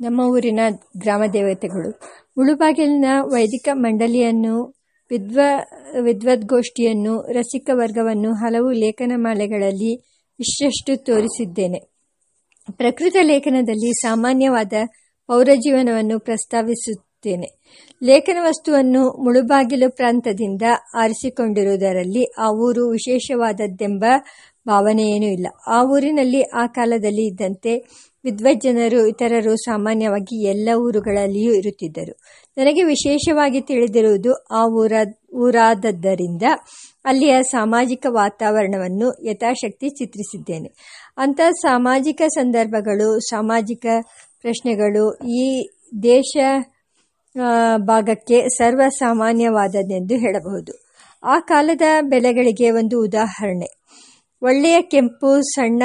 ನಮ್ಮ ಊರಿನ ಗ್ರಾಮ ದೇವತೆಗಳು. ಮುಳುಬಾಗಿಲಿನ ವೈದಿಕ ಮಂಡಳಿಯನ್ನು ವಿದ್ವ, ವಿದ್ವದ್ಗೋಷ್ಠಿಯನ್ನು, ರಸಿಕ ವರ್ಗವನ್ನು ಹಲವು ಲೇಖನ ಮಾಲೆಗಳಲ್ಲಿ ಇಷ್ಟಷ್ಟು ತೋರಿಸಿದ್ದೇನೆ. ಪ್ರಕೃತ ಲೇಖನದಲ್ಲಿ ಸಾಮಾನ್ಯವಾದ ಪೌರಜೀವನವನ್ನು ಪ್ರಸ್ತಾವಿಸುತ್ತೇನೆ. ಲೇಖನ ವಸ್ತುವನ್ನು ಮುಳುಬಾಗಿಲು ಪ್ರಾಂತದಿಂದ ಆರಿಸಿಕೊಂಡಿರುವುದರಲ್ಲಿ ಆ ಊರು ವಿಶೇಷವಾದದ್ದೆಂಬ ಭಾವನೆಯೇನೂ ಇಲ್ಲ. ಆ ಊರಿನಲ್ಲಿ, ಆ ಕಾಲದಲ್ಲಿ ಇದ್ದಂತೆ ವಿದ್ವಜ್ಜನರು, ಇತರರು ಸಾಮಾನ್ಯವಾಗಿ ಎಲ್ಲ ಊರುಗಳಲ್ಲಿಯೂ ಇರುತ್ತಿದ್ದರು. ನನಗೆ ವಿಶೇಷವಾಗಿ ತಿಳಿದಿರುವುದು ಆ ಊರ, ಊರಾದದ್ದರಿಂದ ಅಲ್ಲಿಯ ಸಾಮಾಜಿಕ ವಾತಾವರಣವನ್ನು ಯಥಾಶಕ್ತಿ ಚಿತ್ರಿಸಿದ್ದೇನೆ. ಅಂಥ ಸಾಮಾಜಿಕ ಸಂದರ್ಭಗಳು, ಸಾಮಾಜಿಕ ಪ್ರಶ್ನೆಗಳು ಈ ದೇಶ ಭಾಗಕ್ಕೆ ಸರ್ವಸಾಮಾನ್ಯವಾದದ್ದೆಂದು ಹೇಳಬಹುದು. ಆ ಕಾಲದ ಬೆಲೆಗಳಿಗೆ ಒಂದು ಉದಾಹರಣೆ. ಒಳ್ಳೆಯ ಕೆಂಪು, ಸಣ್ಣ,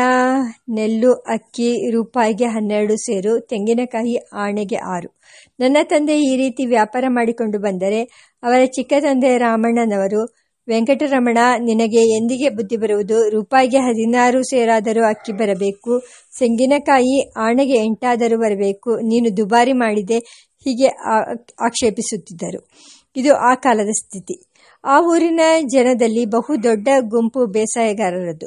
ನೆಲ್ಲು, ಅಕ್ಕಿ, ರೂಪಾಯಿಗೆ ಹನ್ನೆರಡು ಸೇರು, ತೆಂಗಿನಕಾಯಿ ಆಣೆಗೆ ಆರು. ನನ್ನ ತಂದೆ ಈ ರೀತಿ ವ್ಯಾಪಾರ ಮಾಡಿಕೊಂಡು ಬಂದರೆ ಅವರ ಚಿಕ್ಕ ತಂದೆ ರಾಮಣ್ಣನವರು, ವೆಂಕಟರಮಣ, ನಿನಗೆ ಎಂದಿಗೆ ಬುದ್ಧಿ ಬರುವುದು? ರೂಪಾಯಿಗೆ ಹದಿನಾರು ಸೇರಾದರೂ ಅಕ್ಕಿ ಬರಬೇಕು, ತೆಂಗಿನಕಾಯಿ ಆಣೆಗೆ ಎಂಟಾದರೂ ಬರಬೇಕು, ನೀನು ದುಬಾರಿ ಮಾಡಿದೆ ಹೀಗೆ ಆಕ್ಷೇಪಿಸುತ್ತಿದ್ದರು. ಇದು ಆ ಕಾಲದ ಸ್ಥಿತಿ. ಆ ಊರಿನ ಜನದಲ್ಲಿ ಬಹು ದೊಡ್ಡ ಗುಂಪು ಬೇಸಾಯಗಾರರದು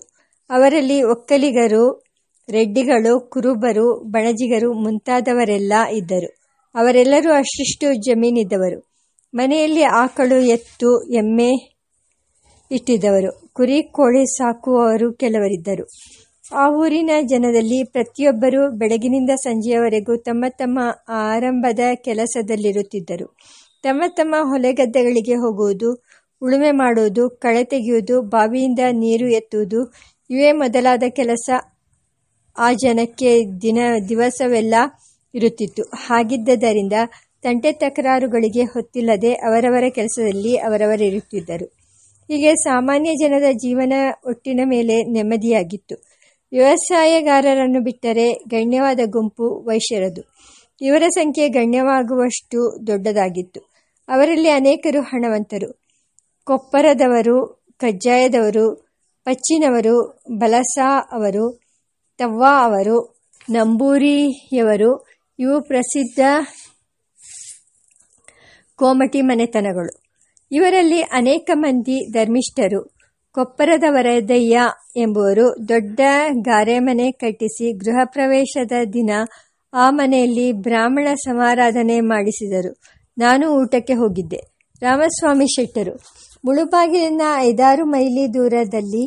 ಅವರಲ್ಲಿ ಒಕ್ಕಲಿಗರು, ರೆಡ್ಡಿಗಳು, ಕುರುಬರು, ಬಣಜಿಗರು ಮುಂತಾದವರೆಲ್ಲ ಇದ್ದರು. ಅವರೆಲ್ಲರೂ ಅಷ್ಟಿಷ್ಟು ಜಮೀನಿದ್ದವರು. ಮನೆಯಲ್ಲಿ ಆಕಳು, ಎತ್ತು, ಎಮ್ಮೆ ಇಟ್ಟಿದ್ದವರು. ಕುರಿ, ಕೋಳಿ ಸಾಕುವವರು ಕೆಲವರಿದ್ದರು. ಆ ಊರಿನ ಜನದಲ್ಲಿ ಪ್ರತಿಯೊಬ್ಬರೂ ಬೆಳಗಿನಿಂದ ಸಂಜೆಯವರೆಗೂ ತಮ್ಮ ತಮ್ಮ ಆರಂಭದ ಕೆಲಸದಲ್ಲಿರುತ್ತಿದ್ದರು. ತಮ್ಮ ತಮ್ಮ ಹೊಲೆಗದ್ದೆಗಳಿಗೆ ಹೋಗುವುದು ಉಳುಮೆ ಮಾಡುವುದು, ಕಳೆ ತೆಗೆಯುವುದು, ಬಾವಿಯಿಂದ ನೀರು ಎತ್ತುವುದು, ಇವೇ ಮೊದಲಾದ ಕೆಲಸ. ಆ ಜನಕ್ಕೆ ದಿನ, ದಿವಸವೆಲ್ಲ ಇರುತ್ತಿತ್ತು. ಹಾಗಿದ್ದರಿಂದ ತಂಟೆ ತಕರಾರುಗಳಿಗೆ ಹೊತ್ತಿಲ್ಲದೆ ಅವರವರ ಕೆಲಸದಲ್ಲಿ ಅವರವರಿರುತ್ತಿದ್ದರು ಹೀಗೆ ಸಾಮಾನ್ಯ ಜನರ ಜೀವನ ಒಟ್ಟಿನ ಮೇಲೆ ನೆಮ್ಮದಿಯಾಗಿತ್ತು. ವ್ಯವಸಾಯಗಾರರನ್ನು ಬಿಟ್ಟರೆ ಗಣ್ಯವಾದ ಗುಂಪು ವೈಶ್ಯರದು. ಇವರ ಸಂಖ್ಯೆ ಗಣ್ಯವಾಗುವಷ್ಟು ದೊಡ್ಡದಾಗಿತ್ತು. ಅವರಲ್ಲಿ ಅನೇಕರು ಹಣವಂತರು. ಕೊಪ್ಪರದವರು, ಕಜ್ಜಾಯದವರು, ಪಚ್ಚಿನವರು, ಬಲಸಾ ಅವರು, ತವ್ವ ಅವರು, ನಂಬೂರಿಯವರು, ಇವು ಪ್ರಸಿದ್ಧ ಕೋಮಟಿ ಮನೆತನಗಳು. ಇವರಲ್ಲಿ ಅನೇಕ ಮಂದಿ ಧರ್ಮಿಷ್ಠರು. ಕೊಪ್ಪರದ ವರದಯ್ಯ ಎಂಬುವರು ದೊಡ್ಡ ಗಾರೆ ಮನೆ ಕಟ್ಟಿಸಿ ಗೃಹ ಪ್ರವೇಶದ ದಿನ ಆ ಮನೆಯಲ್ಲಿ ಬ್ರಾಹ್ಮಣ ಸಮಾರಾಧನೆ ಮಾಡಿಸಿದರು. ನಾನು ಊಟಕ್ಕೆ ಹೋಗಿದ್ದೆ. ರಾಮಸ್ವಾಮಿ ಶೆಟ್ಟರು. ಮುಳುಬಾಗಿಲಿನ ಐದಾರು ಮೈಲಿ ದೂರದಲ್ಲಿ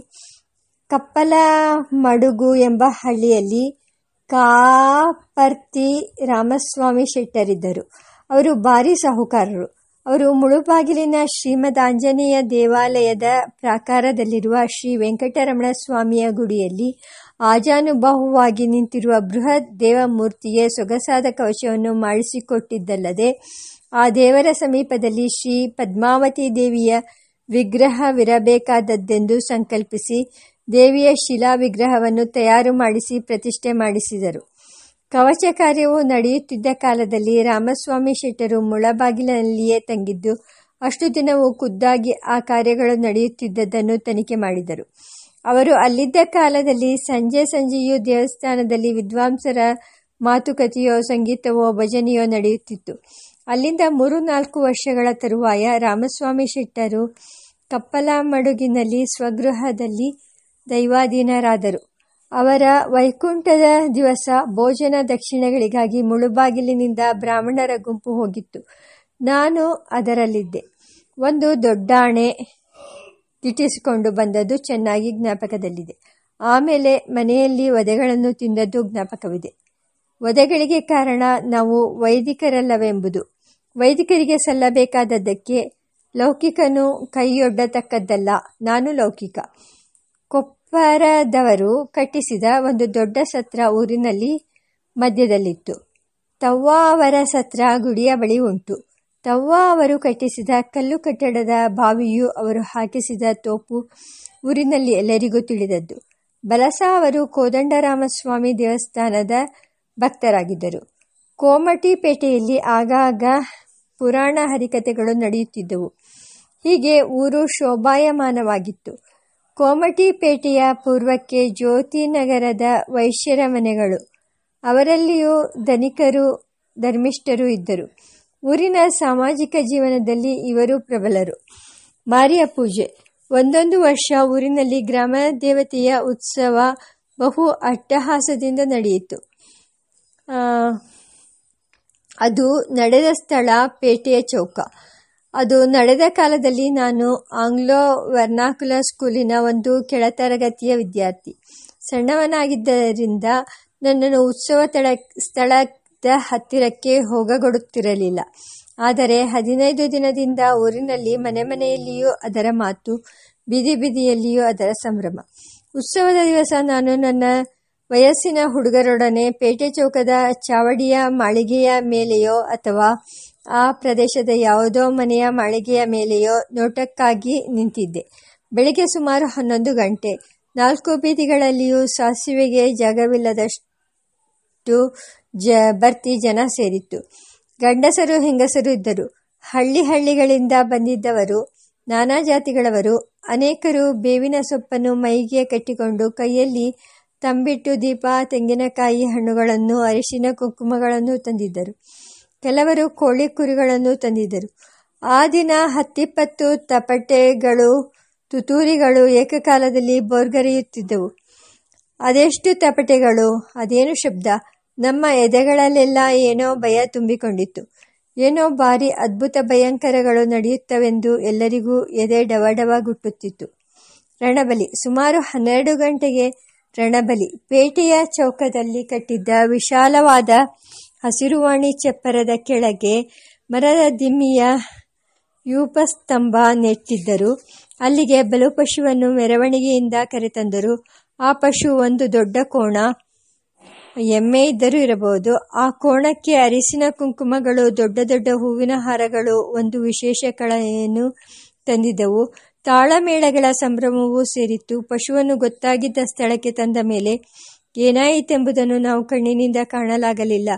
ಕಪ್ಪಲ ಮಡುಗು ಎಂಬ ಹಳ್ಳಿಯಲ್ಲಿ ಕಾಪರ್ತಿ ರಾಮಸ್ವಾಮಿ ಶೆಟ್ಟರಿದ್ದರು. ಅವರು ಭಾರಿ ಸಾಹುಕಾರರು. ಅವರು ಮುಳುಬಾಗಿಲಿನ ಶ್ರೀಮದ್ ಆಂಜನೇಯ ದೇವಾಲಯದ ಪ್ರಾಕಾರದಲ್ಲಿರುವ ಶ್ರೀ ವೆಂಕಟರಮಣ ಸ್ವಾಮಿಯ ಗುಡಿಯಲ್ಲಿ ಆಜಾನುಬಾಹುವಾಗಿ ನಿಂತಿರುವ ಬೃಹತ್ ದೇವಮೂರ್ತಿಗೆ ಸೊಗಸಾದ ಕವಚವನ್ನು ಮಾಡಿಸಿಕೊಟ್ಟಿದ್ದಲ್ಲದೆ, ಆ ದೇವರ ಸಮೀಪದಲ್ಲಿ ಶ್ರೀ ಪದ್ಮಾವತಿ ದೇವಿಯ ವಿಗ್ರಹವಿರಬೇಕಾದದ್ದೆಂದು ಸಂಕಲ್ಪಿಸಿ ದೇವಿಯ ಶಿಲಾ ವಿಗ್ರಹವನ್ನು ತಯಾರು ಮಾಡಿಸಿ ಪ್ರತಿಷ್ಠೆ ಮಾಡಿಸಿದರು. ಕವಚ ಕಾರ್ಯವು ನಡೆಯುತ್ತಿದ್ದ ಕಾಲದಲ್ಲಿ ರಾಮಸ್ವಾಮಿ ಶೆಟ್ಟರು ಮುಳಬಾಗಿಲಿನಲ್ಲಿಯೇ ತಂಗಿದ್ದು, ಅಷ್ಟು ದಿನವೂ ಖುದ್ದಾಗಿ ಆ ಕಾರ್ಯಗಳು ನಡೆಯುತ್ತಿದ್ದದ್ದನ್ನು ತನಿಖೆ ಮಾಡಿದರು. ಅವರು ಅಲ್ಲಿದ್ದ ಕಾಲದಲ್ಲಿ ಸಂಜೆ ಸಂಜೆಯೂ ದೇವಸ್ಥಾನದಲ್ಲಿ ವಿದ್ವಾಂಸರ ಮಾತುಕತೆಯೋ, ಸಂಗೀತವೋ, ಭಜನೆಯೋ ನಡೆಯುತ್ತಿತ್ತು. ಅಲ್ಲಿಂದ ಮೂರು ನಾಲ್ಕು ವರ್ಷಗಳ ತರುವಾಯ ರಾಮಸ್ವಾಮಿ ಶೆಟ್ಟರು ಕಪ್ಪಲಮಡುಗಿನಲ್ಲಿ ಸ್ವಗೃಹದಲ್ಲಿ ದೈವಾಧೀನರಾದರು. ಅವರ ವೈಕುಂಠದ ದಿವಸ ಭೋಜನ ದಕ್ಷಿಣೆಗಳಿಗಾಗಿ ಮುಳುಬಾಗಿಲಿನಿಂದ ಬ್ರಾಹ್ಮಣರ ಗುಂಪು ಹೋಗಿತ್ತು. ನಾನು ಅದರಲ್ಲಿದ್ದೆ. ಒಂದು ದೊಡ್ಡಾಣೆ ದಿಟ್ಟಿಸಿಕೊಂಡು ಬಂದದ್ದು ಚೆನ್ನಾಗಿ ಜ್ಞಾಪಕದಲ್ಲಿದೆ. ಆಮೇಲೆ ಮನೆಯಲ್ಲಿ ವಧೆಗಳನ್ನು ತಿಂದದ್ದು ಜ್ಞಾಪಕವಿದೆ. ವಧೆಗಳಿಗೆ ಕಾರಣ ನಾವು ವೈದಿಕರಲ್ಲವೆಂಬುದು. ವೈದಿಕರಿಗೆ ಸಲ್ಲಬೇಕಾದದ್ದಕ್ಕೆ ಲೌಕಿಕನು ಕೈಯೊಡ್ಡತಕ್ಕದ್ದಲ್ಲ, ನಾನು ಲೌಕಿಕ. ಕೊಪ್ಪರದವರು ಕಟ್ಟಿಸಿದ ಒಂದು ದೊಡ್ಡ ಸತ್ರ ಊರಿನಲ್ಲಿ ಮಧ್ಯದಲ್ಲಿತ್ತು. ತವ್ವ ಅವರ ಸತ್ರ ಗುಡಿಯ ಬಳಿ ಉಂಟು. ತವ್ವ ಅವರು ಕಟ್ಟಿಸಿದ ಕಲ್ಲು ಕಟ್ಟಡದ ಬಾವಿಯು ಅವರು ಹಾಕಿಸಿದ ತೋಪು ಊರಿನಲ್ಲಿ ಎಲ್ಲರಿಗೂ ತಿಳಿದದ್ದು. ಬಲಸ ಅವರು ಕೋದಂಡರಾಮಸ್ವಾಮಿ ದೇವಸ್ಥಾನದ ಭಕ್ತರಾಗಿದ್ದರು. ಕೋಮಟಿಪೇಟೆಯಲ್ಲಿ ಆಗಾಗ ಪುರಾಣ ಹರಿಕತೆಗಳು ನಡೆಯುತ್ತಿದ್ದವು. ಹೀಗೆ ಊರು ಶೋಭಾಯಮಾನವಾಗಿತ್ತು. ಕೋಮಟಿಪೇಟೆಯ ಪೂರ್ವಕ್ಕೆ ಜ್ಯೋತಿನಗರದ ವೈಶ್ಯರ ಮನೆಗಳು. ಅವರಲ್ಲಿಯೂ ಧನಿಕರು, ಧರ್ಮಿಷ್ಠರು ಇದ್ದರು. ಊರಿನ ಸಾಮಾಜಿಕ ಜೀವನದಲ್ಲಿ ಇವರು ಪ್ರಬಲರು. ಮಾರಿಯ ಪೂಜೆ. ಒಂದೊಂದು ವರ್ಷ ಊರಿನಲ್ಲಿ ಗ್ರಾಮ ದೇವತೆಯ ಉತ್ಸವ ಬಹು ಅಟ್ಟಹಾಸದಿಂದ ನಡೆಯಿತು. ಅದು ನಡೆದ ಸ್ಥಳ ಪೇಟೆಯ ಚೌಕ. ಅದು ನಡೆದ ಕಾಲದಲ್ಲಿ ನಾನು ಆಂಗ್ಲೋ ವರ್ನಾಕುಲರ್ ಸ್ಕೂಲಿನ ಒಂದು ಕೆಳತರಗತಿಯ ವಿದ್ಯಾರ್ಥಿ. ಸಣ್ಣವನಾಗಿದ್ದರಿಂದ ನನ್ನನ್ನು ಉತ್ಸವ ತಳ, ಸ್ಥಳದ ಹತ್ತಿರಕ್ಕೆ ಹೋಗಗೊಡುತ್ತಿರಲಿಲ್ಲ. ಆದರೆ ಹದಿನೈದು ದಿನದಿಂದ ಊರಿನಲ್ಲಿ ಮನೆ ಮನೆಯಲ್ಲಿಯೂ ಅದರ ಮಾತು, ಬೀದಿ ಬೀದಿಯಲ್ಲಿಯೂ ಅದರ ಸಂಭ್ರಮ. ಉತ್ಸವದ ದಿವಸ ನಾನು ನನ್ನ ವಯಸ್ಸಿನ ಹುಡುಗರೊಡನೆ ಪೇಟೆ ಚೌಕದ ಚಾವಡಿಯ ಮಾಳಿಗೆಯ ಮೇಲೆಯೋ ಅಥವಾ ಆ ಪ್ರದೇಶದ ಯಾವುದೋ ಮನೆಯ ಮಾಳಿಗೆಯ ಮೇಲೆಯೋ ನೋಟಕ್ಕಾಗಿ ನಿಂತಿದ್ದೆ. ಬೆಳಿಗ್ಗೆ ಸುಮಾರು ಹನ್ನೊಂದು ಗಂಟೆ. ನಾಲ್ಕು ಬೀದಿಗಳಲ್ಲಿಯೂ ಸಾಸಿವೆಗೆ ಜಾಗವಿಲ್ಲದಷ್ಟು ಜ, ಬರ್ತಿ ಜನ ಸೇರಿತ್ತು. ಗಂಡಸರು ಹೆಂಗಸರು ಇದ್ದರು. ಹಳ್ಳಿ ಹಳ್ಳಿಗಳಿಂದ ಬಂದಿದ್ದವರು, ನಾನಾ ಜಾತಿಗಳವರು, ಅನೇಕರು ಬೇವಿನ ಸೊಪ್ಪನ್ನು ಮೈಗೆ ಕಟ್ಟಿಕೊಂಡು ಕೈಯಲ್ಲಿ ತಂಬಿಟ್ಟು ದೀಪ, ತೆಂಗಿನಕಾಯಿ ಹಣ್ಣುಗಳನ್ನು, ಅರಿಶಿನ ಕುಂಕುಮಗಳನ್ನು ತಂದಿದ್ದರು. ಕೆಲವರು ಕೋಳಿ ಕುರಿಗಳನ್ನು ತಂದಿದ್ದರು. ಆ ದಿನ ಹತ್ತಿಪ್ಪತ್ತು ತಪಟೆಗಳು ತುತೂರಿಗಳು ಏಕಕಾಲದಲ್ಲಿ ಬೋರ್ಗರೆಯುತ್ತಿದ್ದವು. ಅದೆಷ್ಟು ತಪಟೆಗಳು? ಅದೇನು ಶಬ್ದ? ನಮ್ಮ ಎದೆಗಳಲ್ಲೆಲ್ಲ ಏನೋ ಭಯ ತುಂಬಿಕೊಂಡಿತ್ತು. ಏನೋ ಭಾರಿ ಅದ್ಭುತ ಭಯಂಕರಗಳು ನಡೆಯುತ್ತವೆಂದು ಎಲ್ಲರಿಗೂ ಎದೆ ಡವಡವ ಗುಟ್ಟುತ್ತಿತ್ತು. ರಣಬಲಿ, ಸುಮಾರು ಹನ್ನೆರಡು ಗಂಟೆಗೆ ರಣಬಲಿ ಪೇಟೆಯ ಚೌಕದಲ್ಲಿ ಕಟ್ಟಿದ್ದ ವಿಶಾಲವಾದ ಹಸಿರುವಾಣಿ ಚಪ್ಪರದ ಕೆಳಗೆ ಮರದ ದಿಮ್ಮಿಯ ಯೂಪಸ್ತಂಭ ನೆಟ್ಟಿದ್ದರು. ಅಲ್ಲಿಗೆ ಬಲು ಪಶುವನ್ನು ಮೆರವಣಿಗೆಯಿಂದ ಕರೆತಂದರು. ಆ ಪಶು ಒಂದು ದೊಡ್ಡ ಕೋಣ. ಎಮ್ಮೆ ಇದ್ದರೂ ಇರಬಹುದು. ಆ ಕೋಣಕ್ಕೆ ಅರಿಸಿನ ಕುಂಕುಮಗಳು, ದೊಡ್ಡ ದೊಡ್ಡ ಹೂವಿನ ಹಾರಗಳು, ಒಂದು ವಿಶೇಷ ಕಳೆಯನ್ನು ತಂದಿದ್ದವು. ತಾಳಮೇಳಗಳ ಸಂಭ್ರಮವೂ ಸೇರಿತ್ತು. ಪಶುವನ್ನು ಗೊತ್ತಾಗಿದ್ದ ಸ್ಥಳಕ್ಕೆ ತಂದ ಮೇಲೆ ಏನಾಯಿತೆಂಬುದನ್ನು ನಾವು ಕಣ್ಣಿನಿಂದ ಕಾಣಲಾಗಲಿಲ್ಲ.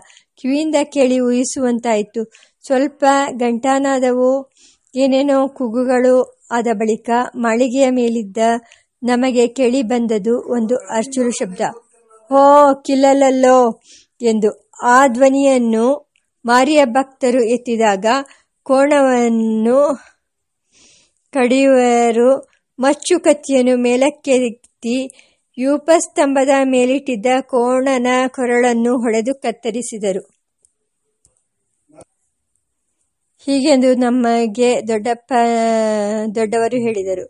ಕಿವಿಯಿಂದ ಕೇಳಿ ಊಹಿಸುವಂತಾಯಿತು. ಸ್ವಲ್ಪ ಗಂಟಾನಾದವು ಏನೇನೋ ಕುಗುಗಳು ಆದ ಬಳಿಕ ಮಾಳಿಗೆಯ ಮೇಲಿದ್ದ ನಮಗೆ ಕೇಳಿ ಬಂದದು ಒಂದು ಅರ್ಚುರು ಶಬ್ದ. ಹೋ ಕಿಲ್ಲಲಲ್ಲೋ ಎಂದು ಆ ಧ್ವನಿಯನ್ನು ಮಾರಿಯ ಭಕ್ತರು ಎತ್ತಿದಾಗ ಕೋಣವನ್ನು ಕಡಿಯುವರು ಮಚ್ಚು ಕತ್ತಿಯನ್ನು ಮೇಲಕ್ಕೆತ್ತಿ ಯೂಪಸ್ತಂಭದ ಮೇಲಿಟ್ಟಿದ್ದ ಕೋಣನ ಕೊರಳನ್ನು ಹೊಡೆದು ಕತ್ತರಿಸಿದರು. ಹೀಗೆಂದು ನಮಗೆ ದೊಡ್ಡಪ್ಪ, ದೊಡ್ಡವರು ಹೇಳಿದರು.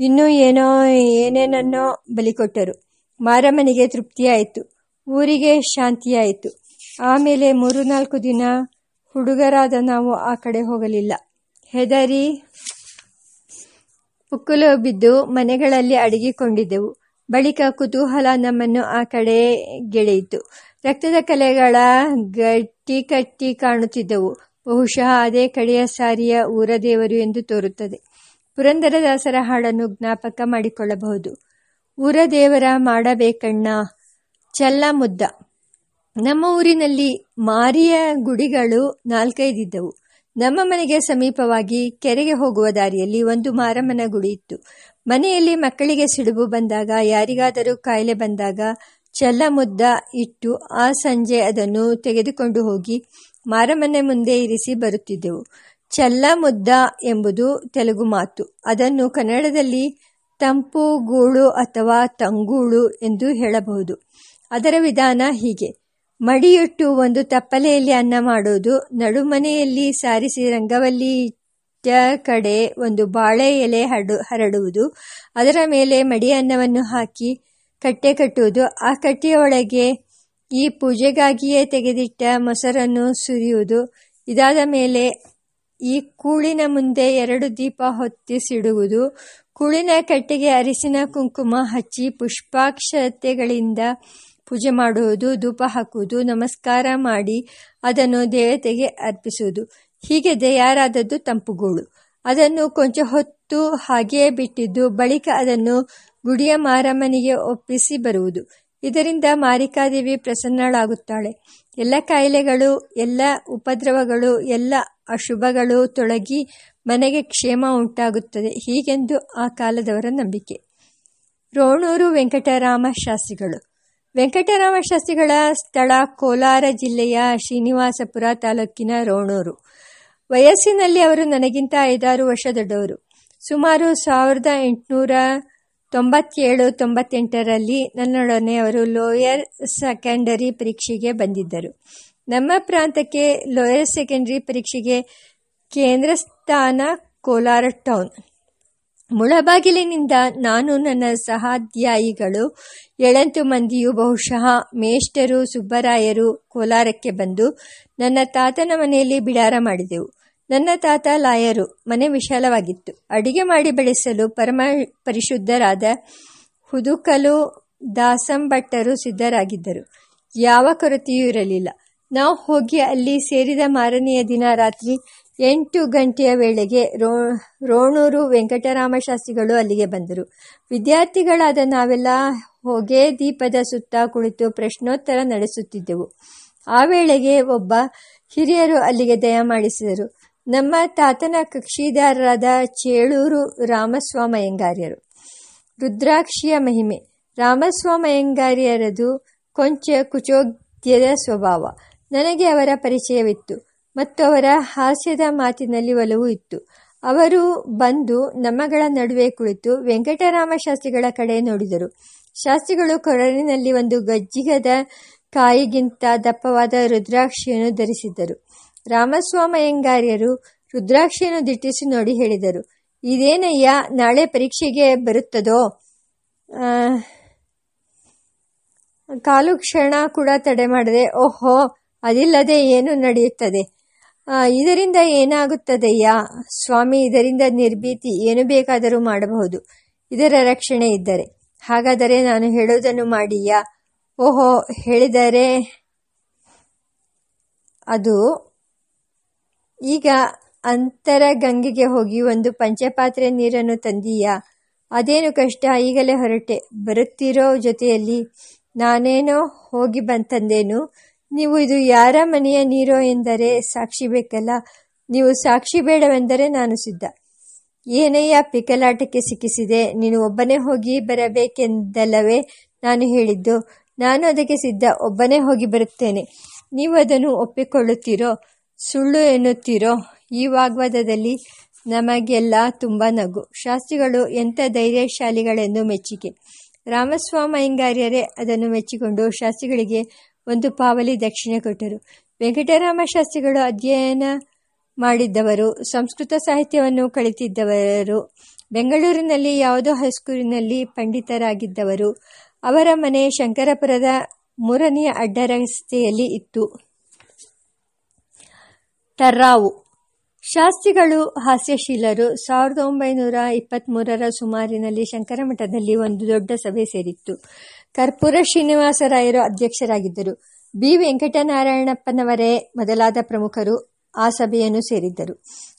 ಇನ್ನೂ ಏನೋ, ಏನೇನನ್ನೋ ಬಲಿಕೊಟ್ಟರು ಮಾರಮ್ಮನಿಗೆ ತೃಪ್ತಿಯಾಯಿತು. ಊರಿಗೆ ಶಾಂತಿಯಾಯಿತು. ಆಮೇಲೆ ಮೂರು ನಾಲ್ಕು ದಿನ ಹುಡುಗರಾದ ನಾವು ಆ ಕಡೆ ಹೋಗಲಿಲ್ಲ. ಹೆದರಿ ಉಕ್ಕುಲು ಬಿದ್ದು ಮನೆಗಳಲ್ಲಿ ಅಡಗಿಕೊಂಡಿದ್ದೆವು. ಬಳಿಕ ಕುತೂಹಲ ನಮ್ಮನ್ನು ಆ ಕಡೆ ಗೆಳೆಯಿತು. ರಕ್ತದ ಕಲೆಗಳ ಗಟ್ಟಿ ಕಟ್ಟಿ ಕಾಣುತ್ತಿದ್ದವು. ಬಹುಶಃ ಅದೇ ಕಡೆಯ ಸಾರಿಯ ಊರ ದೇವರು ಎಂದು ತೋರುತ್ತದೆ. ಪುರಂದರದಾಸರ ಹಾಡನ್ನು ಜ್ಞಾಪಕ ಮಾಡಿಕೊಳ್ಳಬಹುದು. ಊರ ದೇವರ ಮಾಡಬೇಕಣ್ಣ ಚಲ್ಲ ಮುದ್ದ ನಮ್ಮ ಊರಿನಲ್ಲಿ ಮಾರಿಯ ಗುಡಿಗಳು ನಾಲ್ಕೈದಿದ್ದವು. ನಮ್ಮ ಮನೆಗೆ ಸಮೀಪವಾಗಿ ಕೆರೆಗೆ ಹೋಗುವ ದಾರಿಯಲ್ಲಿ ಒಂದು ಮಾರಮ್ಮನ ಗುಡಿ ಇತ್ತು. ಮನೆಯಲ್ಲಿ ಮಕ್ಕಳಿಗೆ ಸಿಡುಬು ಬಂದಾಗ, ಯಾರಿಗಾದರೂ ಕಾಯಿಲೆ ಬಂದಾಗ ಚಲ್ಲ ಮುದ್ದ ಇಟ್ಟು ಆ ಸಂಜೆ ಅದನ್ನು ತೆಗೆದುಕೊಂಡು ಹೋಗಿ ಮಾರಮ್ಮನೆ ಮುಂದೆ ಇರಿಸಿ ಬರುತ್ತಿದ್ದೆವು. ಚಲ್ಲ ಮುದ್ದ ಎಂಬುದು ತೆಲುಗು ಮಾತು. ಅದನ್ನು ಕನ್ನಡದಲ್ಲಿ ತಂಪು, ಗೂಳು ಅಥವಾ ತಂಗೂಳು ಎಂದು ಹೇಳಬಹುದು. ಅದರ ವಿಧಾನ ಹೀಗೆ. ಮಡಿಯೊಟ್ಟು ಒಂದು ತಪ್ಪಲೆಯಲ್ಲಿ ಅನ್ನ ಮಾಡೋದು ನಡುಮನೆಯಲ್ಲಿ ಸಾರಿಸಿ ರಂಗವಲ್ಲಿ ಕಡೆ ಒಂದು ಬಾಳೆ ಎಲೆ ಹರಡು ಹರಡುವುದು. ಅದರ ಮೇಲೆ ಮಡಿ ಅನ್ನವನ್ನು ಹಾಕಿ ಕಟ್ಟೆ ಕಟ್ಟುವುದು. ಆ ಕಟ್ಟೆಯ ಒಳಗೆ ಈ ಪೂಜೆಗಾಗಿಯೇ ತೆಗೆದಿಟ್ಟ ಮೊಸರನ್ನು ಸುರಿಯುವುದು. ಇದಾದ ಮೇಲೆ ಈ ಕೂಳಿನ ಮುಂದೆ ಎರಡು ದೀಪ ಹೊತ್ತಿಸಿಡುವುದು ಕೂಳಿನ ಕಟ್ಟೆಗೆ ಅರಿಸಿನ ಕುಂಕುಮ ಹಚ್ಚಿ ಪುಷ್ಪಾಕ್ಷತೆಗಳಿಂದ ಪೂಜೆ ಮಾಡುವುದು, ಧೂಪ ಹಾಕುವುದು, ನಮಸ್ಕಾರ ಮಾಡಿ ಅದನ್ನು ದೇವತೆಗೆ ಅರ್ಪಿಸುವುದು. ಹೀಗೆ ತಯಾರಾದದ್ದು ತಂಪುಗೂಳು ಅದನ್ನು ಕೊಂಚ ಹೊತ್ತು ಹಾಗೆಯೇ ಬಿಟ್ಟಿದ್ದು ಬಳಿಕ ಅದನ್ನು ಗುಡಿಯ ಮಾರಮ್ಮನಿಗೆ ಒಪ್ಪಿಸಿ ಬರುವುದು. ಇದರಿಂದ ಮಾರಿಕಾದೇವಿ ಪ್ರಸನ್ನಳಾಗುತ್ತಾಳೆ. ಎಲ್ಲ ಕಾಯಿಲೆಗಳು, ಎಲ್ಲ ಉಪದ್ರವಗಳು, ಎಲ್ಲ ಅಶುಭಗಳು ತೊಳಗಿ ಮನೆಗೆ ಕ್ಷೇಮ ಉಂಟಾಗುತ್ತದೆ. ಹೀಗೆಂದು ಆ ಕಾಲದವರ ನಂಬಿಕೆ. ರೋಣೂರು ವೆಂಕಟರಾಮ ಶಾಸ್ತ್ರಿಗಳು. ವೆಂಕಟರಾಮ ಶಾಸ್ತ್ರಿಗಳ ಸ್ಥಳ ಕೋಲಾರ ಜಿಲ್ಲೆಯ ಶ್ರೀನಿವಾಸಪುರ ತಾಲೂಕಿನ ರೋಣೂರು. ವಯಸ್ಸಿನಲ್ಲಿ ಅವರು ನನಗಿಂತ ಐದಾರು ವರ್ಷ ದೊಡ್ಡವರು. ಸುಮಾರು ಸಾವಿರದ ಎಂಟುನೂರ ತೊಂಬತ್ತೇಳು, ತೊಂಬತ್ತೆಂಟರಲ್ಲಿ ನನ್ನೊಡನೆ ಅವರು ಲೋಯರ್ ಸೆಕೆಂಡರಿ ಪರೀಕ್ಷೆಗೆ ಬಂದಿದ್ದರು. ನಮ್ಮ ಪ್ರಾಂತಕ್ಕೆ ಲೋಯರ್ ಸೆಕೆಂಡರಿ ಪರೀಕ್ಷೆಗೆ ಕೇಂದ್ರ ಸ್ಥಾನ ಕೋಲಾರ ಟೌನ್. ಮುಳಬಾಗಿಲಿನಿಂದ ನಾನು ನನ್ನ ಸಹಾಧ್ಯಾಯಿಗಳು ಏಳೆಂಟು ಮಂದಿಯು ಬಹುಶಃ ಮೇಷ್ಟರು, ಸುಬ್ಬರಾಯರು ಕೋಲಾರಕ್ಕೆ ಬಂದು ನನ್ನ ತಾತನ ಮನೆಯಲ್ಲಿ ಬಿಡಾರ ಮಾಡಿದೆವು. ನನ್ನ ತಾತ ಲಾಯರು, ಮನೆ ವಿಶಾಲವಾಗಿತ್ತು. ಅಡಿಗೆ ಮಾಡಿ ಬೆಳೆಸಲು ಪರಮ ಪರಿಶುದ್ಧರಾದ ಹುದುಕಲು ದಾಸಂಭಟ್ಟರು ಸಿದ್ಧರಾಗಿದ್ದರು. ಯಾವ ಕೊರತೆಯೂ ಇರಲಿಲ್ಲ. ನಾವು ಹೋಗಿ ಅಲ್ಲಿ ಸೇರಿದ ಮಾರನೆಯ ದಿನ ರಾತ್ರಿ ಎಂಟು ಗಂಟೆಯ ವೇಳೆಗೆ ರೋ, ರೋಣೂರು ವೆಂಕಟರಾಮ ಶಾಸ್ತ್ರಿಗಳು ಅಲ್ಲಿಗೆ ಬಂದರು. ವಿದ್ಯಾರ್ಥಿಗಳಾದ ನಾವೆಲ್ಲ ಹೊಗೆ ದೀಪದ ಸುತ್ತ ಕುಳಿತು ಪ್ರಶ್ನೋತ್ತರ ನಡೆಸುತ್ತಿದ್ದೆವು. ಆ ವೇಳೆಗೆ ಒಬ್ಬ ಹಿರಿಯರು ಅಲ್ಲಿಗೆ ದಯಮಾಡಿಸಿದರು ನಮ್ಮ ತಾತನ ಕಕ್ಷಿದಾರರಾದ ಚೇಳೂರು ರಾಮಸ್ವಾಮಯ್ಯಂಗಾರ್ಯರು. ರುದ್ರಾಕ್ಷಿಯ ಮಹಿಮೆ. ರಾಮಸ್ವಾಮಯ್ಯಂಗಾರ್ಯರದು ಕೊಂಚ ಕುಚೋದ್ಯದ ಸ್ವಭಾವ. ನನಗೆ ಅವರ ಪರಿಚಯವಿತ್ತು ಮತ್ತು ಅವರ ಹಾಸ್ಯದ ಮಾತಿನಲ್ಲಿ ಒಲವು ಇತ್ತು. ಅವರು ಬಂದು ನಮ್ಮಗಳ ನಡುವೆ ಕುಳಿತು ವೆಂಕಟರಾಮ ಶಾಸ್ತ್ರಿಗಳ ಕಡೆ ನೋಡಿದರು. ಶಾಸ್ತ್ರಿಗಳು ಕೊರಳಿನಲ್ಲಿ ಒಂದು ಗಜ್ಜಿಗದ ಕಾಯಿಗಿಂತ ದಪ್ಪವಾದ ರುದ್ರಾಕ್ಷಿಯನ್ನು ಧರಿಸಿದ್ದರು. ರಾಮಸ್ವಾಮಯ್ಯಂಗಾರ್ಯರು ರುದ್ರಾಕ್ಷಿಯನ್ನು ದಿಟ್ಟಿಸಿ ನೋಡಿ ಹೇಳಿದರು. ಇದೇನಯ್ಯ, ನಾಳೆ ಪರೀಕ್ಷೆಗೆ ಬರುತ್ತದೋ? ಕಾಲು ಕ್ಷಣ ಕೂಡ ತಡೆ ಮಾಡದೆ. ಓಹೋ ಅದಿಲ್ಲದೆ ಏನು ನಡೆಯುತ್ತದೆ? ಇದರಿಂದ ಏನಾಗುತ್ತದೆಯಾ ಸ್ವಾಮಿ, ಇದರಿಂದ ನಿರ್ಭೀತಿ ಏನು ಬೇಕಾದರೂ ಮಾಡಬಹುದು. ಇದರ ರಕ್ಷಣೆ ಇದ್ದರೆ. ಹಾಗಾದರೆ ನಾನು ಹೇಳುವುದನ್ನು ಮಾಡಿಯಾ? ಓಹೋ, ಹೇಳಿದರೆ ಅದು ಈಗ ಅಂತರ ಗಂಗೆಗೆ ಹೋಗಿ ಒಂದು ಪಂಚಪಾತ್ರೆ ನೀರನ್ನು ತಂದೀಯಾ? ಅದೇನು ಕಷ್ಟ? ಈಗಲೇ ಹೊರಟೆ. ಬರುತ್ತಿರೋ ಜೊತೆಯಲ್ಲಿ ನಾನೇನೋ ಹೋಗಿ ಬಂತಂದೇನು? ನೀವು ಇದು ಯಾರ ಮನೆಯ ನೀರೋ ಎಂದರೆ ಸಾಕ್ಷಿ ಬೇಕಲ್ಲ. ನೀವು ಸಾಕ್ಷಿ ಬೇಡವೆಂದರೆ ನಾನು ಸಿದ್ಧ. ಏನಯ್ಯ ಪಿಕಲಾಟಕ್ಕೆ ಸಿಕ್ಕಿಸಿದೆ. ನೀನು ಒಬ್ಬನೇ ಹೋಗಿ ಬರಬೇಕೆಂದಲ್ಲವೇ ನಾನು ಹೇಳಿದ್ದು. ನಾನು ಅದಕ್ಕೆ ಸಿದ್ಧ. ಒಬ್ಬನೇ ಹೋಗಿ ಬರುತ್ತೇನೆ. ನೀವು ಅದನ್ನು ಒಪ್ಪಿಕೊಳ್ಳುತ್ತೀರೋ? ಸುಳ್ಳು ಎನ್ನುತ್ತೀರೋ? ಈ ವಾಗ್ವಾದದಲ್ಲಿ ನಮಗೆಲ್ಲ ತುಂಬ ನಗು. ಶಾಸ್ತ್ರಿಗಳು ಎಂಥ ಧೈರ್ಯಶಾಲಿಗಳೆಂದು ಮೆಚ್ಚುಗೆ ರಾಮಸ್ವಾಮಯ್ಯಂಗಾರ್ಯರೇ ಅದನ್ನು ಮೆಚ್ಚಿಕೊಂಡು ಶಾಸ್ತ್ರಿಗಳಿಗೆ ಒಂದು ಪಾವಲಿ ದಕ್ಷಿಣೆ ಕೊಟ್ಟರು. ವೆಂಕಟರಾಮ ಶಾಸ್ತ್ರಿಗಳು ಅಧ್ಯಯನ ಮಾಡಿದ್ದವರು, ಸಂಸ್ಕೃತ ಸಾಹಿತ್ಯವನ್ನು ಕಲಿತಿದ್ದವರು, ಬೆಂಗಳೂರಿನಲ್ಲಿ ಯಾವುದೋ ಹೈಸ್ಕೂಲಿನಲ್ಲಿ ಪಂಡಿತರಾಗಿದ್ದವರು. ಅವರ ಮನೆ ಶಂಕರಪುರದ ಮೂರನೆಯ ಅಡ್ಡರಸ್ತೆಯಲ್ಲಿ ಇತ್ತು. ಟರ್ರಾವು ಶಾಸ್ತ್ರಿಗಳು ಹಾಸ್ಯಶೀಲರು. ಸಾವಿರದ ಒಂಬೈನೂರ ಇಪ್ಪತ್ತ್ಮೂರರ ಸುಮಾರಿನಲ್ಲಿ ಶಂಕರಮಠದಲ್ಲಿ ಒಂದು ದೊಡ್ಡ ಸಭೆ ಸೇರಿತ್ತು. ಕರ್ಪೂರ ಶ್ರೀನಿವಾಸರಾಯರು ಅಧ್ಯಕ್ಷರಾಗಿದ್ದರು. ಬಿ. ವೆಂಕಟನಾರಾಯಣಪ್ಪನವರೇ ಮೊದಲಾದ ಪ್ರಮುಖರು ಆ ಸಭೆಯನ್ನು ಸೇರಿದ್ದರು.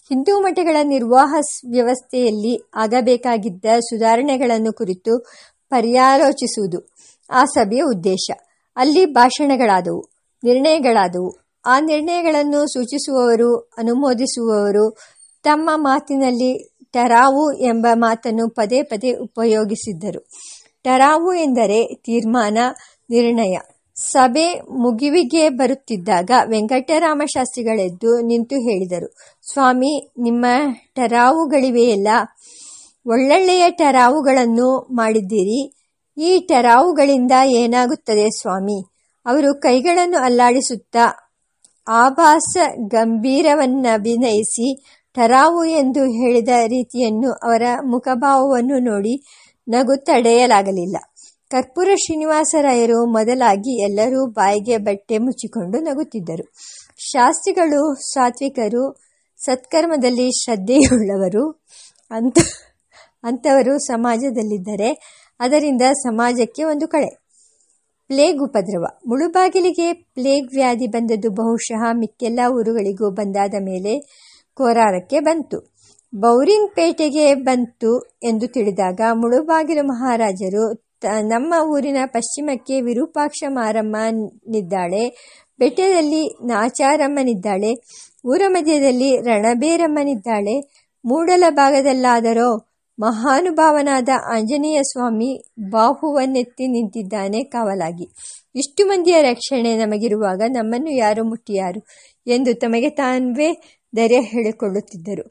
ಹಿಂದೂ ಮಠಗಳ ನಿರ್ವಾಹ ವ್ಯವಸ್ಥೆಯಲ್ಲಿ ಆಗಬೇಕಾಗಿದ್ದ ಸುಧಾರಣೆಗಳನ್ನು ಕುರಿತು ಪರ್ಯಾಲೋಚಿಸುವುದು ಆ ಸಭೆಯ ಉದ್ದೇಶ. ಅಲ್ಲಿ ಭಾಷಣಗಳಾದವು, ನಿರ್ಣಯಗಳಾದವು. ಆ ನಿರ್ಣಯಗಳನ್ನು ಸೂಚಿಸುವವರು, ಅನುಮೋದಿಸುವವರು ತಮ್ಮ ಮಾತಿನಲ್ಲಿ ಟರಾವು ಎಂಬ ಮಾತನ್ನು ಪದೇ ಪದೇ ಉಪಯೋಗಿಸಿದ್ದರು. ಟರಾವು ಎಂದರೆ ತೀರ್ಮಾನ, ನಿರ್ಣಯ. ಸಭೆ ಮುಗಿವಿಗೆ ಬರುತ್ತಿದ್ದಾಗ ವೆಂಕಟರಾಮ ಶಾಸ್ತ್ರಿಗಳೆದ್ದು ನಿಂತು ಹೇಳಿದರು. ಸ್ವಾಮಿ, ನಿಮ್ಮ ಟರಾವುಗಳಿವೆಯಲ್ಲ ಒಳ್ಳೊಳ್ಳೆಯ ಟರಾವುಗಳನ್ನು ಮಾಡಿದ್ದೀರಿ. ಈ ಟರಾವುಗಳಿಂದ ಏನಾಗುತ್ತದೆ ಸ್ವಾಮಿ ಅವರು ಕೈಗಳನ್ನು ಅಲ್ಲಾಡಿಸುತ್ತಾ ಆಭಾಸ ಗಂಭೀರವನ್ನಭಿನಯಿಸಿ ಟರಾವು ಎಂದು ಹೇಳಿದ ರೀತಿಯನ್ನು ಅವರ ಮುಖಭಾವವನ್ನು ನೋಡಿ ನಗು ತಡೆಯಲಾಗಲಿಲ್ಲ. ಕರ್ಪೂರ ಶ್ರೀನಿವಾಸರಾಯರು ಮೊದಲಾಗಿ ಎಲ್ಲರೂ ಬಾಯಿಗೆ ಬಟ್ಟೆ ಮುಚ್ಚಿಕೊಂಡು ನಗುತ್ತಿದ್ದರು. ಶಾಸ್ತ್ರಿಗಳು, ಸಾತ್ವಿಕರು, ಸತ್ಕರ್ಮದಲ್ಲಿ ಶ್ರದ್ಧೆಯುಳ್ಳವರು ಅಂತ, ಅಂಥವರು ಸಮಾಜದಲ್ಲಿದ್ದರೆ ಅದರಿಂದ ಸಮಾಜಕ್ಕೆ ಒಂದು ಕಳೆ ಪ್ಲೇಗ್ ಉಪದ್ರವ. ಮುಳುಬಾಗಿಲಿಗೆ ಪ್ಲೇಗ್ ವ್ಯಾಧಿ ಬಂದದ್ದು ಬಹುಶಃ ಮಿಕ್ಕೆಲ್ಲ ಊರುಗಳಿಗೂ ಬಂದಾದ ಮೇಲೆ ಕೋರಾರಕ್ಕೆ ಬಂತು. ಪೇಟೆಗೆ ಬಂತು ಎಂದು ತಿಳಿದಾಗ ಮುಳುಬಾಗಿಲು ಮಹಾರಾಜರು ನಮ್ಮ ಊರಿನ ಪಶ್ಚಿಮಕ್ಕೆ ವಿರೂಪಾಕ್ಷ ಮಾರಮ್ಮನಿದ್ದಾಳೆ ಬೆಟ್ಟದಲ್ಲಿ ನಾಚಾರಮ್ಮನಿದ್ದಾಳೆ, ಊರ ಮಧ್ಯದಲ್ಲಿ ರಣಬೇರಮ್ಮನಿದ್ದಾಳೆ ಮೂಡಲ ಭಾಗದಲ್ಲಾದರೋ ಮಹಾನುಭಾವನಾದ ಆಂಜನೇಯ ಸ್ವಾಮಿ ಬಾಹುವನ್ನೆತ್ತಿ ನಿಂತಿದ್ದಾನೆ ಕಾವಲಾಗಿ. ಇಷ್ಟು ಮಂದಿಯ ರಕ್ಷಣೆ ನಮಗಿರುವಾಗ ನಮ್ಮನ್ನು ಯಾರು ಮುಟ್ಟಿಯಾರು ಎಂದು ತಮಗೆ ತಾನ್ವೇ ಧೈರ್ಯ ಹೇಳಿಕೊಳ್ಳುತ್ತಿದ್ದರು.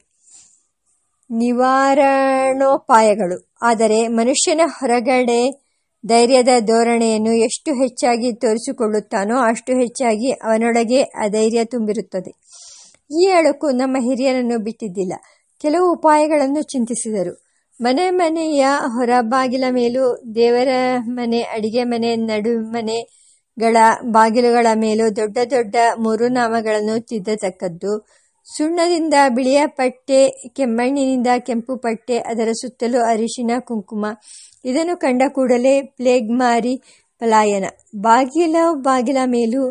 ನಿವಾರಣೋಪಾಯಗಳು. ಆದರೆ ಮನುಷ್ಯನ ಹೊರಗಡೆ ಧೈರ್ಯದ ಧೋರಣೆಯನ್ನು ಎಷ್ಟು ಹೆಚ್ಚಾಗಿ ತೋರಿಸಿಕೊಳ್ಳುತ್ತಾನೋ ಅಷ್ಟು ಹೆಚ್ಚಾಗಿ ಅವನೊಳಗೆ ಅಧೈರ್ಯ ತುಂಬಿರುತ್ತದೆ. ಈ ಅಳುಕು ನಮ್ಮ ಹಿರಿಯರನ್ನು ಬಿಟ್ಟಿದ್ದಿಲ್ಲ. ಕೆಲವು ಉಪಾಯಗಳನ್ನು ಚಿಂತಿಸಿದರು. ಮನೆ ಮನೆಯ ಹೊರಬಾಗಿಲ ಮೇಲೂ, ದೇವರ ಮನೆ, ಅಡಿಗೆ ಮನೆ ನಡುಮನೆಗಳ ಬಾಗಿಲುಗಳ ಮೇಲೂ ದೊಡ್ಡ ದೊಡ್ಡ ಮೂರು ನಾಮಗಳನ್ನು ತಿದ್ದತಕ್ಕದ್ದು ಸುಣ್ಣದಿಂದ ಬಿಳಿಯ ಪಟ್ಟೆ, ಕೆಮ್ಮಣ್ಣಿನಿಂದ ಕೆಂಪು ಪಟ್ಟೆ, ಅದರ ಸುತ್ತಲೂ ಅರಿಶಿನ, ಕುಂಕುಮ. ಇದನ್ನು ಕಂಡ ಕೂಡಲೇ ಪ್ಲೇಗ್ ಮಾರಿ ಪಲಾಯನ. ಬಾಗಿಲ ಬಾಗಿಲ ಮೇಲೂ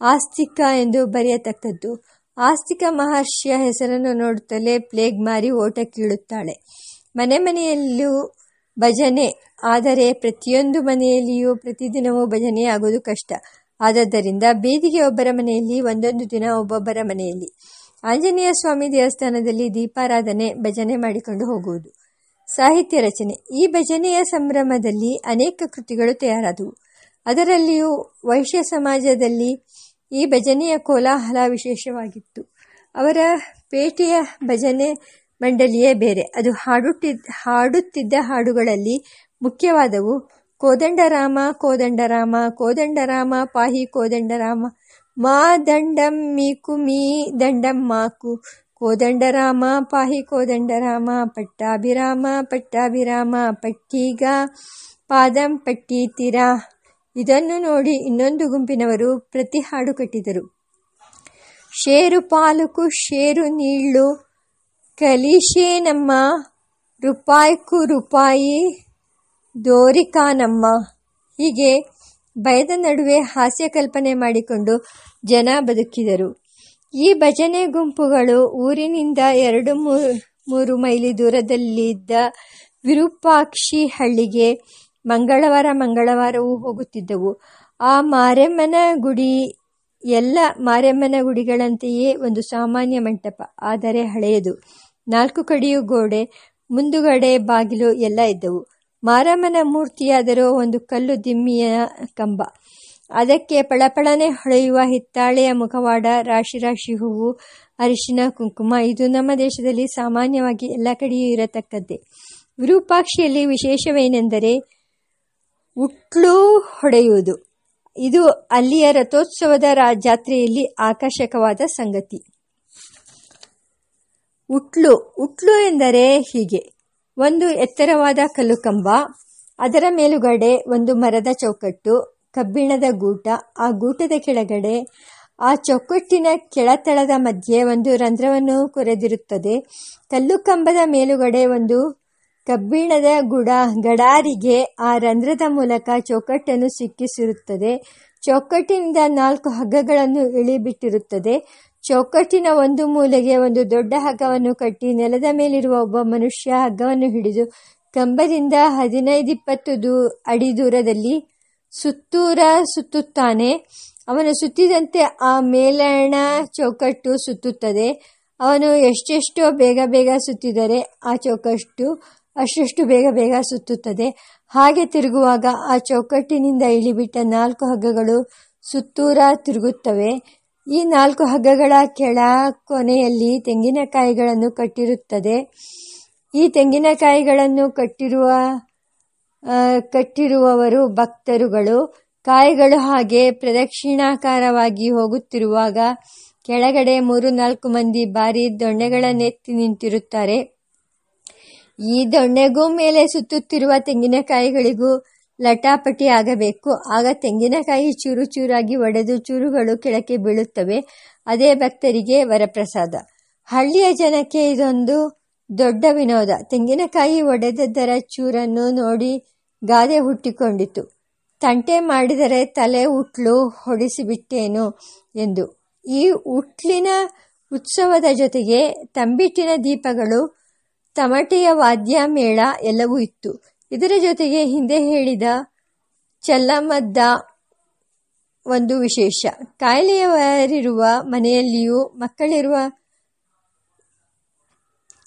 ಆಸ್ತಿಕ ಎಂದು ಬರೆಯತಕ್ಕದ್ದು. ಆಸ್ತಿಕ ಮಹರ್ಷಿಯ ಹೆಸರನ್ನು ನೋಡುತ್ತಲೇ ಪ್ಲೇಗ್ ಮಾರಿ ಓಟ ಕೀಳುತ್ತಾಳೆ. ಮನೆ ಮನೆಯಲ್ಲೂ ಭಜನೆ, ಆದರೆ ಪ್ರತಿಯೊಂದು ಮನೆಯಲ್ಲಿಯೂ ಪ್ರತಿದಿನವೂ ಭಜನೆ ಆಗೋದು ಕಷ್ಟ. ಆದ್ದರಿಂದ ಬೀದಿಗೆ ಒಬ್ಬರ ಮನೆಯಲ್ಲಿ, ಒಂದೊಂದು ದಿನ ಒಬ್ಬೊಬ್ಬರ ಮನೆಯಲ್ಲಿ. ಆಂಜನೇಯ ಸ್ವಾಮಿ ದೇವಸ್ಥಾನದಲ್ಲಿ ದೀಪಾರಾಧನೆ, ಭಜನೆ ಮಾಡಿಕೊಂಡು ಹೋಗುವುದು. ಸಾಹಿತ್ಯ ರಚನೆ. ಈ ಭಜನೆಯ ಸಂಭ್ರಮದಲ್ಲಿ ಅನೇಕ ಕೃತಿಗಳು ತಯಾರಾದವು. ಅದರಲ್ಲಿಯೂ ವೈಶ್ಯ ಸಮಾಜದಲ್ಲಿ ಈ ಭಜನೆಯ ಕೋಲಾಹಲ ವಿಶೇಷವಾಗಿತ್ತು. ಅವರ ಪೇಟೆಯ ಭಜನೆ ಮಂಡಳಿಯೇ ಬೇರೆ. ಅದು ಹಾಡುತ್ತಿದ್ದ ಹಾಡುತ್ತಿದ್ದ ಹಾಡುಗಳಲ್ಲಿ ಮುಖ್ಯವಾದವು. ಕೋದಂಡರಾಮ ಕೋದಂಡರಾಮ ಕೋದಂಡರಾಮ, ಪಾಹಿ, ಕೋದಂಡರಾಮ ಮಾ ದಂಡಂ ಮೀಕು ಮೀ ದಂಡಂ ಮಾಕು ಕೋದಂಡರಾಮ ಪಾಹಿ ಕೋದಂಡರಾಮ ಪಟ್ಟಾಭಿರಾಮ ಪಟ್ಟಾಭಿರಾಮ ಪಟ್ಟೀಗ ಪಾದಂ ಪಟ್ಟೀತಿರ ಇದನ್ನು ನೋಡಿ ಇನ್ನೊಂದು ಗುಂಪಿನವರು ಪ್ರತಿ ಹಾಡು ಕಟ್ಟಿದರು. ಶೇರು ಪಾಲುಕು ಶೇರು ನೀಳು ಕಲಿಶೇನಮ್ಮ ರೂಪಾಯ್ಕು ರೂಪಾಯಿ ದೋರಿಕಾನಮ್ಮ ಹೀಗೆ ಭಯದ ನಡುವೆ ಹಾಸ್ಯ ಕಲ್ಪನೆ ಮಾಡಿಕೊಂಡು ಜನ ಬದುಕಿದರು. ಈ ಭಜನೆ ಗುಂಪುಗಳು ಊರಿನಿಂದ ಎರಡು ಮೂರು ಮೈಲಿ ದೂರದಲ್ಲಿದ್ದ ವಿರೂಪಾಕ್ಷಿ ಹಳ್ಳಿಗೆ ಮಂಗಳವಾರ ಮಂಗಳವಾರವೂ ಹೋಗುತ್ತಿದ್ದವು. ಆ ಮಾರೆಮ್ಮನ ಗುಡಿ, ಎಲ್ಲ ಮಾರೆಮ್ಮನ ಗುಡಿಗಳಂತೆಯೇ ಒಂದು ಸಾಮಾನ್ಯ ಮಂಟಪ, ಆದರೆ ಹಳೆಯದು. ನಾಲ್ಕು ಕಡೆಯೂ ಗೋಡೆ, ಮುಂದುಗಡೆ ಬಾಗಿಲು ಎಲ್ಲ ಇದ್ದವು. ಮಾರಮ್ಮನ ಮೂರ್ತಿಯಾದರೂ ಒಂದು ಕಲ್ಲು ದಿಮ್ಮಿಯ ಕಂಬ. ಅದಕ್ಕೆ ಪಳಪಳನೆ ಹೊಳೆಯುವ ಹಿತ್ತಾಳೆಯ ಮುಖವಾಡ, ರಾಶಿ ರಾಶಿ ಹೂವು, ಅರಿಶಿನ, ಕುಂಕುಮ, ಇದು ನಮ್ಮ ದೇಶದಲ್ಲಿ ಸಾಮಾನ್ಯವಾಗಿ ಎಲ್ಲ ಕಡೆಯೂ ಇರತಕ್ಕದ್ದೇ. ವಿರೂಪಾಕ್ಷಿಯಲ್ಲಿ ವಿಶೇಷವೇನೆಂದರೆ ಉಟ್ಲು ಹೊಡೆಯುವುದು. ಇದು ಅಲ್ಲಿಯ ರಥೋತ್ಸವದ ಜಾತ್ರೆಯಲ್ಲಿ ಆಕರ್ಷಕವಾದ ಸಂಗತಿ. ಉಟ್ಲು ಉಟ್ಲು ಎಂದರೆ ಹೀಗೆ. ಒಂದು ಎತ್ತರವಾದ ಕಲ್ಲುಕಂಬ, ಅದರ ಮೇಲುಗಡೆ ಒಂದು ಮರದ ಚೌಕಟ್ಟು, ಕಬ್ಬಿಣದ ಗೂಟ, ಆ ಗೂಟದ ಕೆಳಗಡೆ, ಆ ಚೌಕಟ್ಟಿನ ಕೆಳತಳದ ಮಧ್ಯೆ ಒಂದು ರಂಧ್ರವನ್ನು ಕೊರೆದಿರುತ್ತದೆ. ಕಲ್ಲು ಕಂಬದ ಮೇಲುಗಡೆ ಒಂದು ಕಬ್ಬಿಣದ ಗುಡ, ಗಡಾರಿಗೆ ಆ ರಂಧ್ರದ ಮೂಲಕ ಚೌಕಟ್ಟನ್ನು ಸಿಕ್ಕಿಸಿರುತ್ತದೆ. ಚೌಕಟ್ಟಿನಿಂದ ನಾಲ್ಕು ಹಗ್ಗಗಳನ್ನು ಇಳಿಬಿಟ್ಟಿರುತ್ತದೆ. ಚೌಕಟ್ಟಿನ ಒಂದು ಮೂಲೆಗೆ ಒಂದು ದೊಡ್ಡ ಹಗ್ಗವನ್ನು ಕಟ್ಟಿ ನೆಲದ ಮೇಲಿರುವ ಒಬ್ಬ ಮನುಷ್ಯ ಹಗ್ಗವನ್ನು ಹಿಡಿದು ಕಂಬದಿಂದ ಹದಿನೈದಿಪ್ಪತ್ತು ದೂ ಅಡಿ ದೂರದಲ್ಲಿ ಸುತ್ತೂರ ಸುತ್ತುತ್ತಾನೆ. ಅವನು ಸುತ್ತಿದಂತೆ ಆ ಮೇಲಣ ಚೌಕಟ್ಟು ಸುತ್ತುತ್ತದೆ. ಅವನು ಎಷ್ಟೆಷ್ಟೋ ಬೇಗ ಬೇಗ ಸುತ್ತಿದರೆ ಆ ಚೌಕಟ್ಟು ಅಷ್ಟಷ್ಟು ಬೇಗ ಬೇಗ ಸುತ್ತುತ್ತದೆ. ಹಾಗೆ ತಿರುಗುವಾಗ ಆ ಚೌಕಟ್ಟಿನಿಂದ ಇಳಿಬಿಟ್ಟ ನಾಲ್ಕು ಹಗ್ಗಗಳು ಸುತ್ತೂರ ತಿರುಗುತ್ತವೆ. ಈ ನಾಲ್ಕು ಹಗ್ಗಗಳ ಕೆಳ ಕೊನೆಯಲ್ಲಿ ತೆಂಗಿನಕಾಯಿಗಳನ್ನು ಕಟ್ಟಿರುತ್ತದೆ. ಈ ತೆಂಗಿನಕಾಯಿಗಳನ್ನು ಕಟ್ಟಿರುವ ಕಟ್ಟಿರುವವರು ಭಕ್ತರುಗಳು. ಕಾಯಿಗಳು ಹಾಗೆ ಪ್ರದಕ್ಷಿಣಾಕಾರವಾಗಿ ಹೋಗುತ್ತಿರುವಾಗ ಕೆಳಗಡೆ ಮೂರು ನಾಲ್ಕು ಮಂದಿ ಬಾರಿ ದೊಣ್ಣೆಗಳನ್ನೆತ್ತಿ ನಿಂತಿರುತ್ತಾರೆ. ಈ ದೊಣ್ಣೆಗೂ ಮೇಲೆ ಸುತ್ತುತ್ತಿರುವ ತೆಂಗಿನಕಾಯಿಗಳಿಗೂ ಲಟಾಪಟಿ ಆಗಬೇಕು. ಆಗ ತೆಂಗಿನಕಾಯಿ ಚೂರು ಚೂರಾಗಿ ಒಡೆದು ಚೂರುಗಳು ಕೆಳಕ್ಕೆ ಬೀಳುತ್ತವೆ. ಅದೇ ಭಕ್ತರಿಗೆ ವರಪ್ರಸಾದ. ಹಳ್ಳಿಯ ಜನಕ್ಕೆ ಇದೊಂದು ದೊಡ್ಡ ವಿನೋದ. ತೆಂಗಿನಕಾಯಿ ಒಡೆದದ್ದರ ಚೂರನ್ನು ನೋಡಿ ಗಾದೆ ಹುಟ್ಟಿಕೊಂಡಿತು. ತಂಟೆ ಮಾಡಿದರೆ ತಲೆ ಉಟ್ಲು ಹೊಡಿಸಿಬಿಟ್ಟೇನು ಎಂದು. ಈ ಉಟ್ಲಿನ ಉತ್ಸವದ ಜೊತೆಗೆ ತಂಬಿಟ್ಟಿನ ದೀಪಗಳು, ತಮಟೆಯ ವಾದ್ಯ ಮೇಳ ಎಲ್ಲವೂ ಇತ್ತು. ಇದರ ಜೊತೆಗೆ ಹಿಂದೆ ಹೇಳಿದ ಚಲ್ಲಮದ್ದ ಒಂದು ವಿಶೇಷ. ಕಾಯಿಲೆಯವರಿರುವ ಮನೆಯಲ್ಲಿಯೂ ಮಕ್ಕಳಿರುವ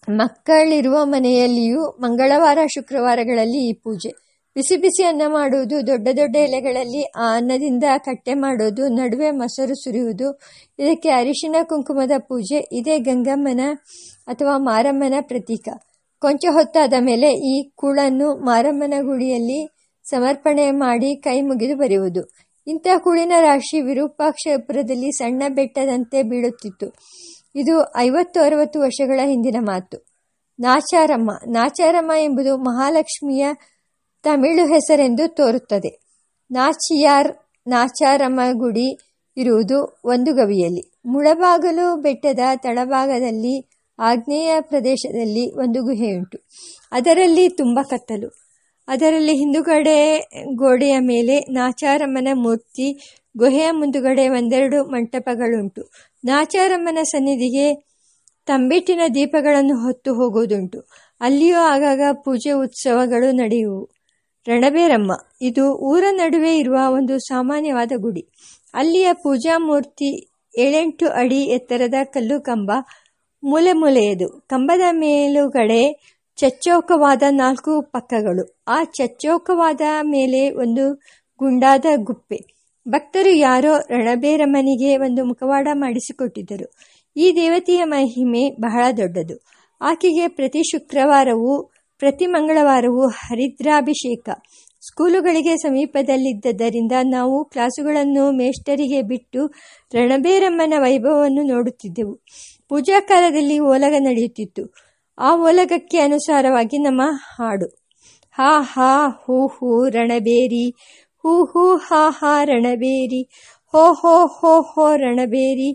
ಮಕ್ಕಳಿರುವ ಮನೆಯಲ್ಲಿಯೂ ಮಂಗಳವಾರ, ಶುಕ್ರವಾರಗಳಲ್ಲಿ ಈ ಪೂಜೆ. ಬಿಸಿ ಬಿಸಿ ಅನ್ನ ಮಾಡುವುದು, ದೊಡ್ಡ ದೊಡ್ಡ ಎಲೆಗಳಲ್ಲಿ ಆ ಅನ್ನದಿಂದ ಕಟ್ಟೆ ಮಾಡೋದು, ನಡುವೆ ಮೊಸರು ಸುರಿಯುವುದು, ಇದಕ್ಕೆ ಅರಿಶಿನ ಕುಂಕುಮದ ಪೂಜೆ, ಇದೇ ಗಂಗಮ್ಮನ ಅಥವಾ ಮಾರಮ್ಮನ ಪ್ರತೀಕ. ಕೊಂಚ ಹೊತ್ತಾದ ಮೇಲೆ ಈ ಕುಳನ್ನು ಮಾರಮ್ಮನ ಗುಡಿಯಲ್ಲಿ ಸಮರ್ಪಣೆ ಮಾಡಿ ಕೈ ಮುಗಿದು ಬರೆಯುವುದು. ಇಂಥ ಕುಳಿನ ರಾಶಿ ವಿರೂಪಾಕ್ಷಪುರದಲ್ಲಿ ಸಣ್ಣ ಬೆಟ್ಟದಂತೆ ಬೀಳುತ್ತಿತ್ತು. ಇದು ಐವತ್ತು ಅರವತ್ತು ವರ್ಷಗಳ ಹಿಂದಿನ ಮಾತು. ನಾಚಾರಮ್ಮ ನಾಚಾರಮ್ಮ ಎಂಬುದು ಮಹಾಲಕ್ಷ್ಮಿಯ ತಮಿಳು ಹೆಸರೆಂದು ತೋರುತ್ತದೆ. ನಾಚಿಯಾರ್, ನಾಚಾರಮ್ಮ ಗುಡಿ ಇರುವುದು ಒಂದು ಗವಿಯಲ್ಲಿ. ಮುಳಬಾಗಲು ಬೆಟ್ಟದ ತಳಭಾಗದಲ್ಲಿ ಆಗ್ನೇಯ ಪ್ರದೇಶದಲ್ಲಿ ಒಂದು ಗುಹೆಯುಂಟು ಅದರಲ್ಲಿ ತುಂಬ ಕತ್ತಲು. ಅದರಲ್ಲಿ ಹಿಂದುಗಡೆ ಗೋಡೆಯ ಮೇಲೆ ನಾಚಾರಮ್ಮನ ಮೂರ್ತಿ, ಗುಹೆಯ ಮುಂದುಗಡೆ ಒಂದೆರಡು ಮಂಟಪಗಳುಂಟು. ನಾಚಾರಮ್ಮನ ಸನ್ನಿಧಿಗೆ ತಂಬಿಟ್ಟಿನ ದೀಪಗಳನ್ನು ಹೊತ್ತು ಹೋಗುವುದುಂಟು. ಅಲ್ಲಿಯೂ ಆಗಾಗ ಪೂಜೆ ಉತ್ಸವಗಳು ನಡೆಯುವು. ರಣಬೇರಮ್ಮ ಇದು ಊರ ನಡುವೆ ಇರುವ ಒಂದು ಸಾಮಾನ್ಯವಾದ ಗುಡಿ. ಅಲ್ಲಿಯ ಪೂಜಾ ಮೂರ್ತಿ ಏಳೆಂಟು ಅಡಿ ಎತ್ತರದ ಕಲ್ಲು ಕಂಬ ಮೂಲೆ ಮೂಲೆಯದು. ಕಂಬದ ಮೇಲುಗಡೆ ಚಚ್ಚೋಕವಾದ ನಾಲ್ಕು ಪಕ್ಕಗಳು. ಆ ಚಚ್ಚೋಕವಾದ ಮೇಲೆ ಒಂದು ಗುಂಡಾದ ಗುಪ್ಪೆ. ಭಕ್ತರು ಯಾರೋ ರಣಬೇರಮ್ಮನಿಗೆ ಒಂದು ಮುಖವಾಡ ಮಾಡಿಸಿಕೊಟ್ಟಿದ್ದರು. ಈ ದೇವತೆಯ ಮಹಿಮೆ ಬಹಳ ದೊಡ್ಡದು. ಆಕೆಗೆ ಪ್ರತಿ ಶುಕ್ರವಾರವೂ, ಪ್ರತಿ ಮಂಗಳವಾರವೂ ಹರಿದ್ರಾಭಿಷೇಕ. ಸ್ಕೂಲುಗಳಿಗೆ ಸಮೀಪದಲ್ಲಿದ್ದರಿಂದ ನಾವು ಕ್ಲಾಸುಗಳನ್ನು ಮೇಷ್ಟರಿಗೆ ಬಿಟ್ಟು ರಣಬೇರಮ್ಮನ ವೈಭವವನ್ನು ನೋಡುತ್ತಿದ್ದೆವು. ಪೂಜಾ ಕಾಲದಲ್ಲಿ ಓಲಗ ನಡೆಯುತ್ತಿತ್ತು. ಆ ಓಲಗಕ್ಕೆ ಅನುಸಾರವಾಗಿ ನಮ್ಮ ಹಾಡು. ಹಾ ಹಾ, ಹೂ ಹೂ, ರಣಬೇರಿ. ಹೂ ಹೂ, ಹಾ ಹಾ, ರಣಬೇರಿ. ಹೋ ಹೋ ಹೋ ಹೋ, ರಣಬೇರಿ.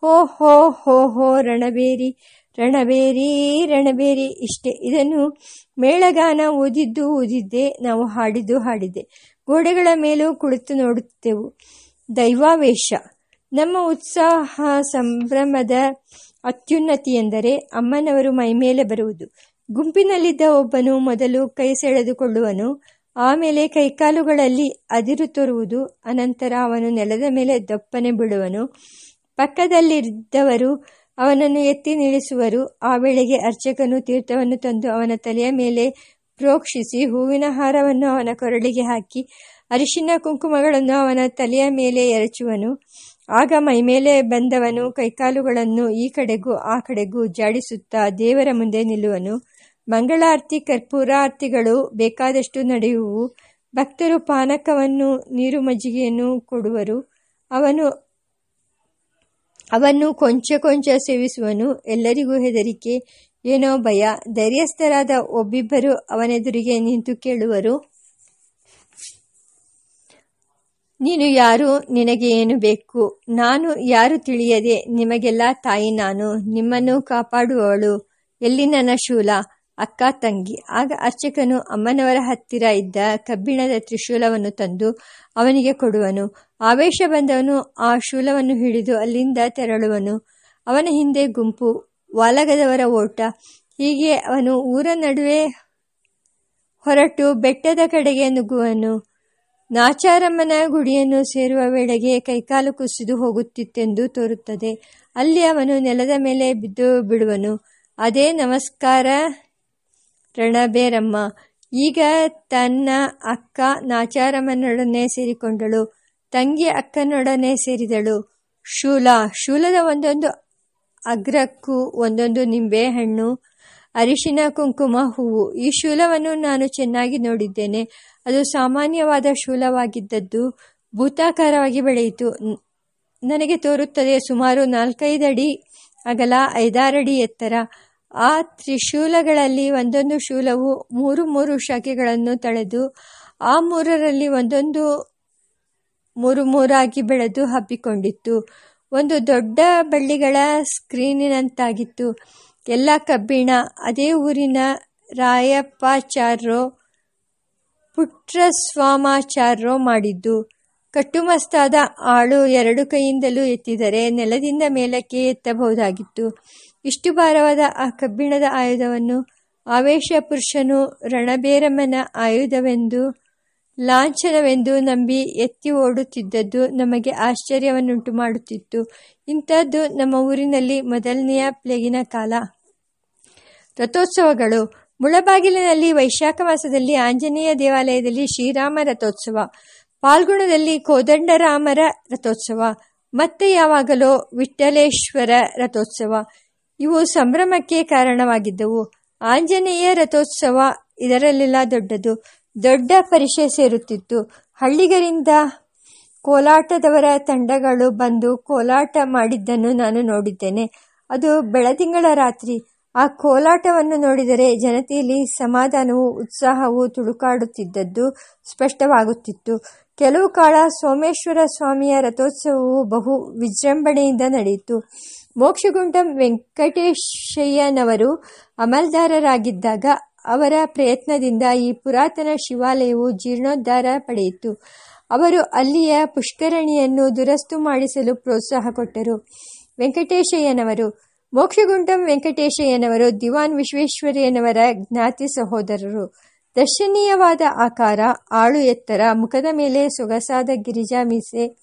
ಹೋ ಹೋ ಹೋ ಹೋ, ರಣಬೇರಿ. ರಣಬೇರಿ ರಣಬೇರಿ ಇಷ್ಟೇ. ಇದನ್ನು ಮೇಳಗಾನ ಓದಿದ್ದು ಓದಿದ್ದೆ ನಾವು ಹಾಡಿದ್ದು ಹಾಡಿದ್ದೆ. ಗೋಡೆಗಳ ಮೇಲೂ ಕುಳಿತು ನೋಡುತ್ತೆವು. ದೈವಾವೇಶ. ನಮ್ಮ ಉತ್ಸಾಹ ಸಂಭ್ರಮದ ಅತ್ಯುನ್ನತಿ ಎಂದರೆ ಅಮ್ಮನವರು ಮೈಮೇಲೆ ಬರುವುದು. ಗುಂಪಿನಲ್ಲಿದ್ದ ಒಬ್ಬನು ಮೊದಲು ಕೈ ಸೆಳೆದುಕೊಳ್ಳುವನು, ಆಮೇಲೆ ಕೈಕಾಲುಗಳಲ್ಲಿ ಅದಿರು ತೋರುವುದು, ಅನಂತರ ಅವನು ನೆಲದ ಮೇಲೆ ದಪ್ಪನೆ ಬಿಡುವನು ಪಕ್ಕದಲ್ಲಿದ್ದವರು ಅವನನ್ನು ಎತ್ತಿ ನಿಲ್ಲಿಸುವರು. ಆ ವೇಳೆಗೆ ಅರ್ಚಕನು ತೀರ್ಥವನ್ನು ತಂದು ಅವನ ತಲೆಯ ಮೇಲೆ ಪ್ರೋಕ್ಷಿಸಿ ಹೂವಿನ ಹಾರವನ್ನು ಅವನ ಕೊರಳಿಗೆ ಹಾಕಿ ಅರಿಶಿನ ಕುಂಕುಮಗಳನ್ನು ಅವನ ತಲೆಯ ಮೇಲೆ ಎರಚುವನು. ಆಗ ಮೈಮೇಲೆ ಬಂದವನು, ಕೈಕಾಲುಗಳನ್ನು ಈ ಕಡೆಗೂ ಆ ಕಡೆಗೂ ಜಾಡಿಸುತ್ತಾ ದೇವರ ಮುಂದೆ ನಿಲ್ಲುವನು. ಮಂಗಳಾರತಿ, ಕರ್ಪೂರಾರ್ತಿಗಳು ಬೇಕಾದಷ್ಟು ನಡೆಯುವು. ಭಕ್ತರು ಪಾನಕವನ್ನು, ನೀರು ಮಜ್ಜಿಗೆಯನ್ನು ಕೊಡುವರು. ಅವನು ಅವನ್ನು ಕೊಂಚ ಕೊಂಚ ಸೇವಿಸುವನು. ಎಲ್ಲರಿಗೂ ಹೆದರಿಕೆ, ಏನೋ ಭಯ. ಧೈರ್ಯಸ್ಥರಾದ ಒಬ್ಬಿಬ್ಬರು ಅವನೆದುರಿಗೆ ನಿಂತು ಕೇಳುವರು. ನೀನು ಯಾರು? ನಿನಗೆ ಏನು ಬೇಕು? ನಾನು ಯಾರು ತಿಳಿಯದೆ ನಿಮಗೆಲ್ಲ ತಾಯಿ ನಾನು. ನಿಮ್ಮನ್ನು ಕಾಪಾಡುವವಳು ಎಲ್ಲಿ ನನ್ನ ಶೂಲ? ಅಕ್ಕ, ತಂಗಿ. ಆಗ ಅರ್ಚಕನು ಅಮ್ಮನವರ ಹತ್ತಿರ ಇದ್ದ ಕಬ್ಬಿಣದ ತ್ರಿಶೂಲವನ್ನು ತಂದು ಅವನಿಗೆ ಕೊಡುವನು. ಆವೇಶ ಬಂದವನು ಆ ಶೂಲವನ್ನು ಹಿಡಿದು ಅಲ್ಲಿಂದ ತೆರಳುವನು. ಅವನ ಹಿಂದೆ ಗುಂಪು, ವಾಲಗದವರ ಓಟ. ಹೀಗೆ ಅವನು ಊರ ನಡುವೆ ಹೊರಟು ಬೆಟ್ಟದ ಕಡೆಗೆ ನುಗ್ಗುವನು. ನಾಚಾರಮ್ಮನ ಗುಡಿಯನ್ನು ಸೇರುವ ವೇಳೆಗೆ ಕೈಕಾಲು ಕುಸಿದು ಹೋಗುತ್ತಿತ್ತೆಂದು ತೋರುತ್ತದೆ. ಅಲ್ಲಿ ಅವನು ನೆಲದ ಮೇಲೆ ಬಿದ್ದು ಬಿಡುವನು. ಅದೇ ನಮಸ್ಕಾರ, ರಣಬೇರಮ್ಮ. ಈಗ ತನ್ನ ಅಕ್ಕ ನಾಚಾರಮ್ಮನೊಡನೆ ಸೇರಿಕೊಂಡಳು. ತಂಗಿ ಅಕ್ಕನೊಡನೆ ಸೇರಿದಳು. ಶೂಲ, ಶೂಲದ ಒಂದೊಂದು ಅಗ್ರಕ್ಕೂ ಒಂದೊಂದು ನಿಂಬೆ ಹಣ್ಣು ಅರಿಶಿನ, ಕುಂಕುಮ, ಹೂವು ಈ ಶೂಲವನ್ನು ನಾನು ಚೆನ್ನಾಗಿ ನೋಡಿದ್ದೇನೆ. ಅದು ಸಾಮಾನ್ಯವಾದ ಶೂಲವಾಗಿದ್ದದ್ದು ಭೂತಾಕಾರವಾಗಿ ಬೆಳೆಯಿತು. ನನಗೆ ತೋರುತ್ತದೆ ಸುಮಾರು ನಾಲ್ಕೈದು ಅಡಿ ಅಗಲ ಐದಾರಡಿ ಎತ್ತರ. ಆ ತ್ರಿಶೂಲಗಳಲ್ಲಿ ಒಂದೊಂದು ಶೂಲವು ಮೂರು ಮೂರು ಶಾಖೆಗಳನ್ನು ತಳೆದು, ಆ ಮೂರರಲ್ಲಿ ಒಂದೊಂದು ಮೂರು ಮೂರಾಗಿ ಬೆಳೆದು ಹಬ್ಬಿಕೊಂಡಿತ್ತು. ಒಂದು ದೊಡ್ಡ ಬಳ್ಳಿಗಳ ಸ್ಕ್ರೀನಿನಂತಾಗಿತ್ತು. ಎಲ್ಲ ಕಬ್ಬಿಣ, ಅದೇ ಊರಿನ ರಾಯಪ್ಪಾಚಾರ್ರೋ, ಪುಟ್ರಸ್ವಾಮಾಚಾರ್ರೋ ಮಾಡಿದ್ದು. ಕಟ್ಟುಮಸ್ತಾದ ಆಳು ಎರಡು ಕೈಯಿಂದಲೂ ಎತ್ತಿದರೆ ನೆಲದಿಂದ ಮೇಲಕ್ಕೆ ಎತ್ತಬಹುದಾಗಿತ್ತು. ಇಷ್ಟು ಭಾರವಾದ ಆ ಕಬ್ಬಿಣದ ಆಯುಧವನ್ನು ಆವೇಶ ಪುರುಷನು ರಣಬೇರಮ್ಮನ ಆಯುಧವೆಂದು, ಲಾಂಛನವೆಂದು ನಂಬಿ ಎತ್ತಿ ಓಡುತ್ತಿದ್ದದ್ದು ನಮಗೆ ಆಶ್ಚರ್ಯವನ್ನುಂಟು ಮಾಡುತ್ತಿತ್ತು ಇಂಥದ್ದು ನಮ್ಮ ಊರಿನಲ್ಲಿ ಮೊದಲನೆಯ ಪ್ಲೇಗಿನ ಕಾಲ. ರಥೋತ್ಸವಗಳು. ಮುಳಬಾಗಿಲಿನಲ್ಲಿ ವೈಶಾಖ ಮಾಸದಲ್ಲಿ ಆಂಜನೇಯ ದೇವಾಲಯದಲ್ಲಿ ಶ್ರೀರಾಮ ರಥೋತ್ಸವ. ಪಾಲ್ಗುಣದಲ್ಲಿ ಕೋದಂಡರಾಮರ ರಥೋತ್ಸವ. ಮತ್ತೆ ಯಾವಾಗಲೋ ವಿಠ್ಠಲೇಶ್ವರ ರಥೋತ್ಸವ. ಇವು ಸಂಭ್ರಮಕ್ಕೆ ಕಾರಣವಾಗಿದ್ದವು. ಆಂಜನೇಯ ರಥೋತ್ಸವ ಇದರಲ್ಲೆಲ್ಲ ದೊಡ್ಡದು. ದೊಡ್ಡ ಪರಿಷೆ ಸೇರುತ್ತಿತ್ತು. ಹಳ್ಳಿಗರಿಂದ ಕೋಲಾಟದವರ ತಂಡಗಳು ಬಂದು ಕೋಲಾಟ ಮಾಡಿದ್ದನ್ನು ನಾನು ನೋಡಿದ್ದೇನೆ. ಅದು ಬೆಳದಿಂಗಳ ರಾತ್ರಿ. ಆ ಕೋಲಾಟವನ್ನು ನೋಡಿದರೆ ಜನತೆಯಲ್ಲಿ ಸಮಾಧಾನವು ಉತ್ಸಾಹವು ತುಳುಕಾಡುತ್ತಿದ್ದದ್ದು ಸ್ಪಷ್ಟವಾಗುತ್ತಿತ್ತು. ಕೆಲವು ಕಾಲ ಸೋಮೇಶ್ವರ ಸ್ವಾಮಿಯ ರಥೋತ್ಸವವು ಬಹು ವಿಜೃಂಭಣೆಯಿಂದ ನಡೆಯಿತು. ಮೋಕ್ಷಗುಂಡಂ ವೆಂಕಟೇಶಯ್ಯನವರು ಅಮಲ್ದಾರರಾಗಿದ್ದಾಗ ಅವರ ಪ್ರಯತ್ನದಿಂದ ಈ ಪುರಾತನ ಶಿವಾಲಯವು ಜೀರ್ಣೋದ್ಧಾರ ಪಡೆಯಿತು. ಅವರು ಅಲ್ಲಿಯ ಪುಷ್ಕರಣಿಯನ್ನು ದುರಸ್ತು ಮಾಡಿಸಲು ಪ್ರೋತ್ಸಾಹ ಕೊಟ್ಟರು. ವೆಂಕಟೇಶಯ್ಯನವರು ಮೋಕ್ಷಗುಂಡಂ ವೆಂಕಟೇಶಯ್ಯನವರು, ದಿವಾನ್ ವಿಶ್ವೇಶ್ವರಯ್ಯನವರ ಜ್ಞಾತಿ ಸಹೋದರರು. ದರ್ಶನೀಯವಾದ ಆಕಾರ, ಆಳು ಎತ್ತರ, ಮುಖದ ಮೇಲೆ ಸೊಗಸಾದ ಗಿರಿಜಾ ಮೀಸೆ,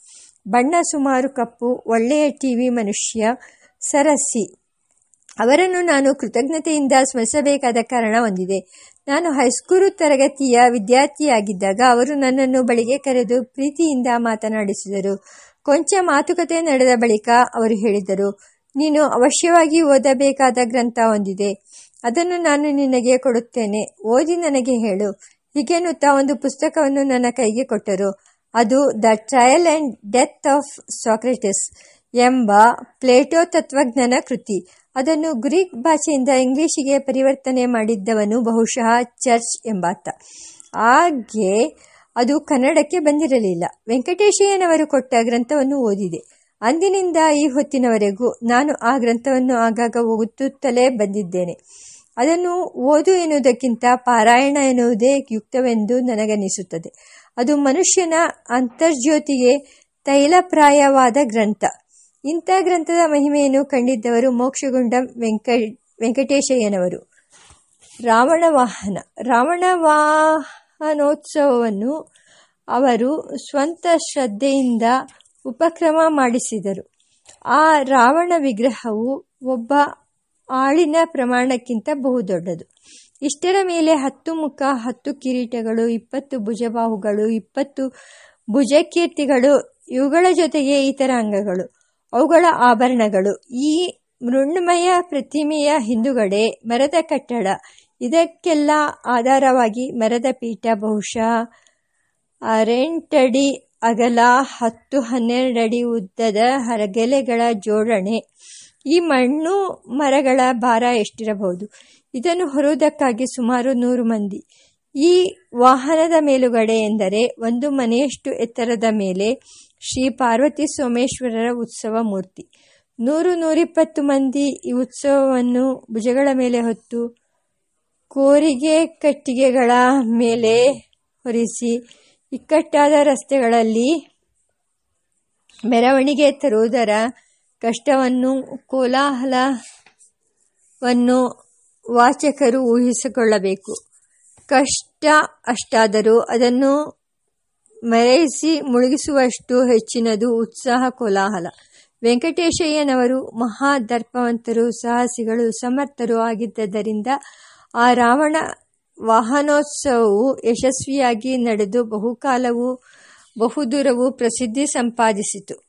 ಬಣ್ಣ ಸುಮಾರು ಕಪ್ಪು, ಒಳ್ಳೆಯ ಟಿವಿ ಮನುಷ್ಯ, ಸರಸಿ. ಅವರನ್ನು ನಾನು ಕೃತಜ್ಞತೆಯಿಂದ ಸ್ಮರಿಸಬೇಕಾದ ಕಾರಣ ಹೊಂದಿದೆ. ನಾನು ಹೈಸ್ಕೂಲು ತರಗತಿಯ ವಿದ್ಯಾರ್ಥಿಯಾಗಿದ್ದಾಗ ಅವರು ನನ್ನನ್ನು ಬಳಿಗೆ ಕರೆದು ಪ್ರೀತಿಯಿಂದ ಮಾತನಾಡಿಸಿದರು. ಕೊಂಚ ಮಾತುಕತೆ ನಡೆದ ಬಳಿಕ ಅವರು ಹೇಳಿದರು ನೀನು ಅವಶ್ಯವಾಗಿ ಓದಬೇಕಾದ ಗ್ರಂಥ ಹೊಂದಿದೆ. ಅದನ್ನು ನಾನು ನಿನಗೆ ಕೊಡುತ್ತೇನೆ. ಓದಿ ನನಗೆ ಹೇಳು. ಹೀಗೆನ್ನುತ್ತಾ ಒಂದು ಪುಸ್ತಕವನ್ನು ನನ್ನ ಕೈಗೆ ಕೊಟ್ಟರು. ಅದು the trial and death of Socrates ಎಂಬ ಪ್ಲೇಟೋ ತತ್ವಜ್ಞಾನ ಕೃತಿ. ಅದನ್ನು ಗ್ರೀಕ್ ಭಾಷೆಯಿಂದ ಇಂಗ್ಲಿಷಿಗೆ ಪರಿವರ್ತನೆ ಮಾಡಿದ್ದವನು ಬಹುಶಃ ಚರ್ಚ್ ಎಂಬಾತ. ಹಾಗೆ ಅದು ಕನ್ನಡಕ್ಕೆ ಬಂದಿರಲಿಲ್ಲ. ವೆಂಕಟೇಶಯ್ಯನವರು ಕೊಟ್ಟ ಗ್ರಂಥವನ್ನು ಓದಿದೆ. ಅಂದಿನಿಂದ ಈ ಹೊತ್ತಿನವರೆಗೂ ನಾನು ಆ ಗ್ರಂಥವನ್ನು ಆಗಾಗ ಓದುತ್ತಲೇ ಬಂದಿದ್ದೇನೆ. ಅದನ್ನು ಓದು ಎನ್ನುವುದಕ್ಕಿಂತ ಪಾರಾಯಣ ಎನ್ನುವುದೇ ಯುಕ್ತವೆಂದು ನನಗನಿಸುತ್ತದೆ. ಅದು ಮನುಷ್ಯನ ಅಂತರ್ಜ್ಯೋತಿಗೆ ತೈಲಪ್ರಾಯವಾದ ಗ್ರಂಥ. ಇಂಥ ಗ್ರಂಥದ ಮಹಿಮೆಯನ್ನು ಕಂಡಿದ್ದವರು ಮೋಕ್ಷಗೊಂಡ ವೆಂಕ, ವೆಂಕಟೇಶಯ್ಯನವರು. ರಾವಣ ವಾಹನ. ರಾವಣ ವಾಹನೋತ್ಸವವನ್ನು ಅವರು ಸ್ವಂತ ಶ್ರದ್ಧೆಯಿಂದ ಉಪಕ್ರಮ ಮಾಡಿಸಿದರು. ಆ ರಾವಣ ವಿಗ್ರಹವು ಒಬ್ಬ ಆಳಿನ ಪ್ರಮಾಣಕ್ಕಿಂತ ಬಹುದೊಡ್ಡದು. ಇಷ್ಟರ ಮೇಲೆ ಹತ್ತು ಮುಖ, ಹತ್ತು ಕಿರೀಟಗಳು, ಇಪ್ಪತ್ತು ಭುಜಬಾಹುಗಳು, ಇಪ್ಪತ್ತು ಭುಜಕೀರ್ತಿಗಳು, ಇವುಗಳ ಜೊತೆಗೆ ಇತರ ಅಂಗಗಳು, ಅವುಗಳ ಆಭರಣಗಳು. ಈ ಮೃಣ್ಮಯ ಪ್ರತಿಮೆಯ ಹಿಂದುಗಡೆ ಮರದ ಕಟ್ಟಡ. ಇದಕ್ಕೆಲ್ಲ ಆಧಾರವಾಗಿ ಮರದ ಪೀಠ ಬಹುಶಃ ಅರೆಂಟಡಿ ಅಗಲ ಹತ್ತು ಹನ್ನೆರಡಡಿ ಉದ್ದದ ಹರಗೆಲೆಗಳ ಜೋಡಣೆ. ಈ ಮಣ್ಣು ಮರಗಳ ಭಾರ ಎಷ್ಟಿರಬಹುದು? ಇದನ್ನು ಹೊರುವುದಕ್ಕಾಗಿ ಸುಮಾರು ನೂರು ಮಂದಿ. ಈ ವಾಹನದ ಮೇಲುಗಡೆ ಎಂದರೆ ಒಂದು ಮನೆಯಷ್ಟು ಎತ್ತರದ ಮೇಲೆ ಶ್ರೀ ಪಾರ್ವತಿ ಸೋಮೇಶ್ವರರ ಉತ್ಸವ ಮೂರ್ತಿ. ನೂರು ನೂರಿಪ್ಪತ್ತು ಮಂದಿ ಈ ಉತ್ಸವವನ್ನು ಭುಜಗಳ ಮೇಲೆ ಹೊತ್ತು, ಕೋರಿಗೆ ಕಟ್ಟಿಗೆಗಳ ಮೇಲೆ ಹೊರಿಸಿ ಇಕ್ಕಟ್ಟಾದ ರಸ್ತೆಗಳಲ್ಲಿ ಮೆರವಣಿಗೆ ತರುವುದರ ಕಷ್ಟವನ್ನು, ಕೋಲಾಹಲವನ್ನು ವಾಚಕರು ಊಹಿಸಿಕೊಳ್ಳಬೇಕು. ಕಷ್ಟ ಅಷ್ಟಾದರೂ ಅದನ್ನು ಮರೆಯಿಸಿ ಮುಳುಗಿಸುವಷ್ಟು ಹೆಚ್ಚಿನದು ಉತ್ಸಾಹ, ಕೋಲಾಹಲ. ವೆಂಕಟೇಶಯ್ಯನವರು ಮಹಾ ದರ್ಪವಂತರು ಸಾಹಸಿಗಳು, ಸಮರ್ಥರು ಆಗಿದ್ದರಿಂದ ಆ ರಾವಣ ವಾಹನೋತ್ಸವವು ಯಶಸ್ವಿಯಾಗಿ ನಡೆದು ಬಹುಕಾಲವೂ ಬಹುದೂರವೂ ಪ್ರಸಿದ್ಧಿ ಸಂಪಾದಿಸಿತು.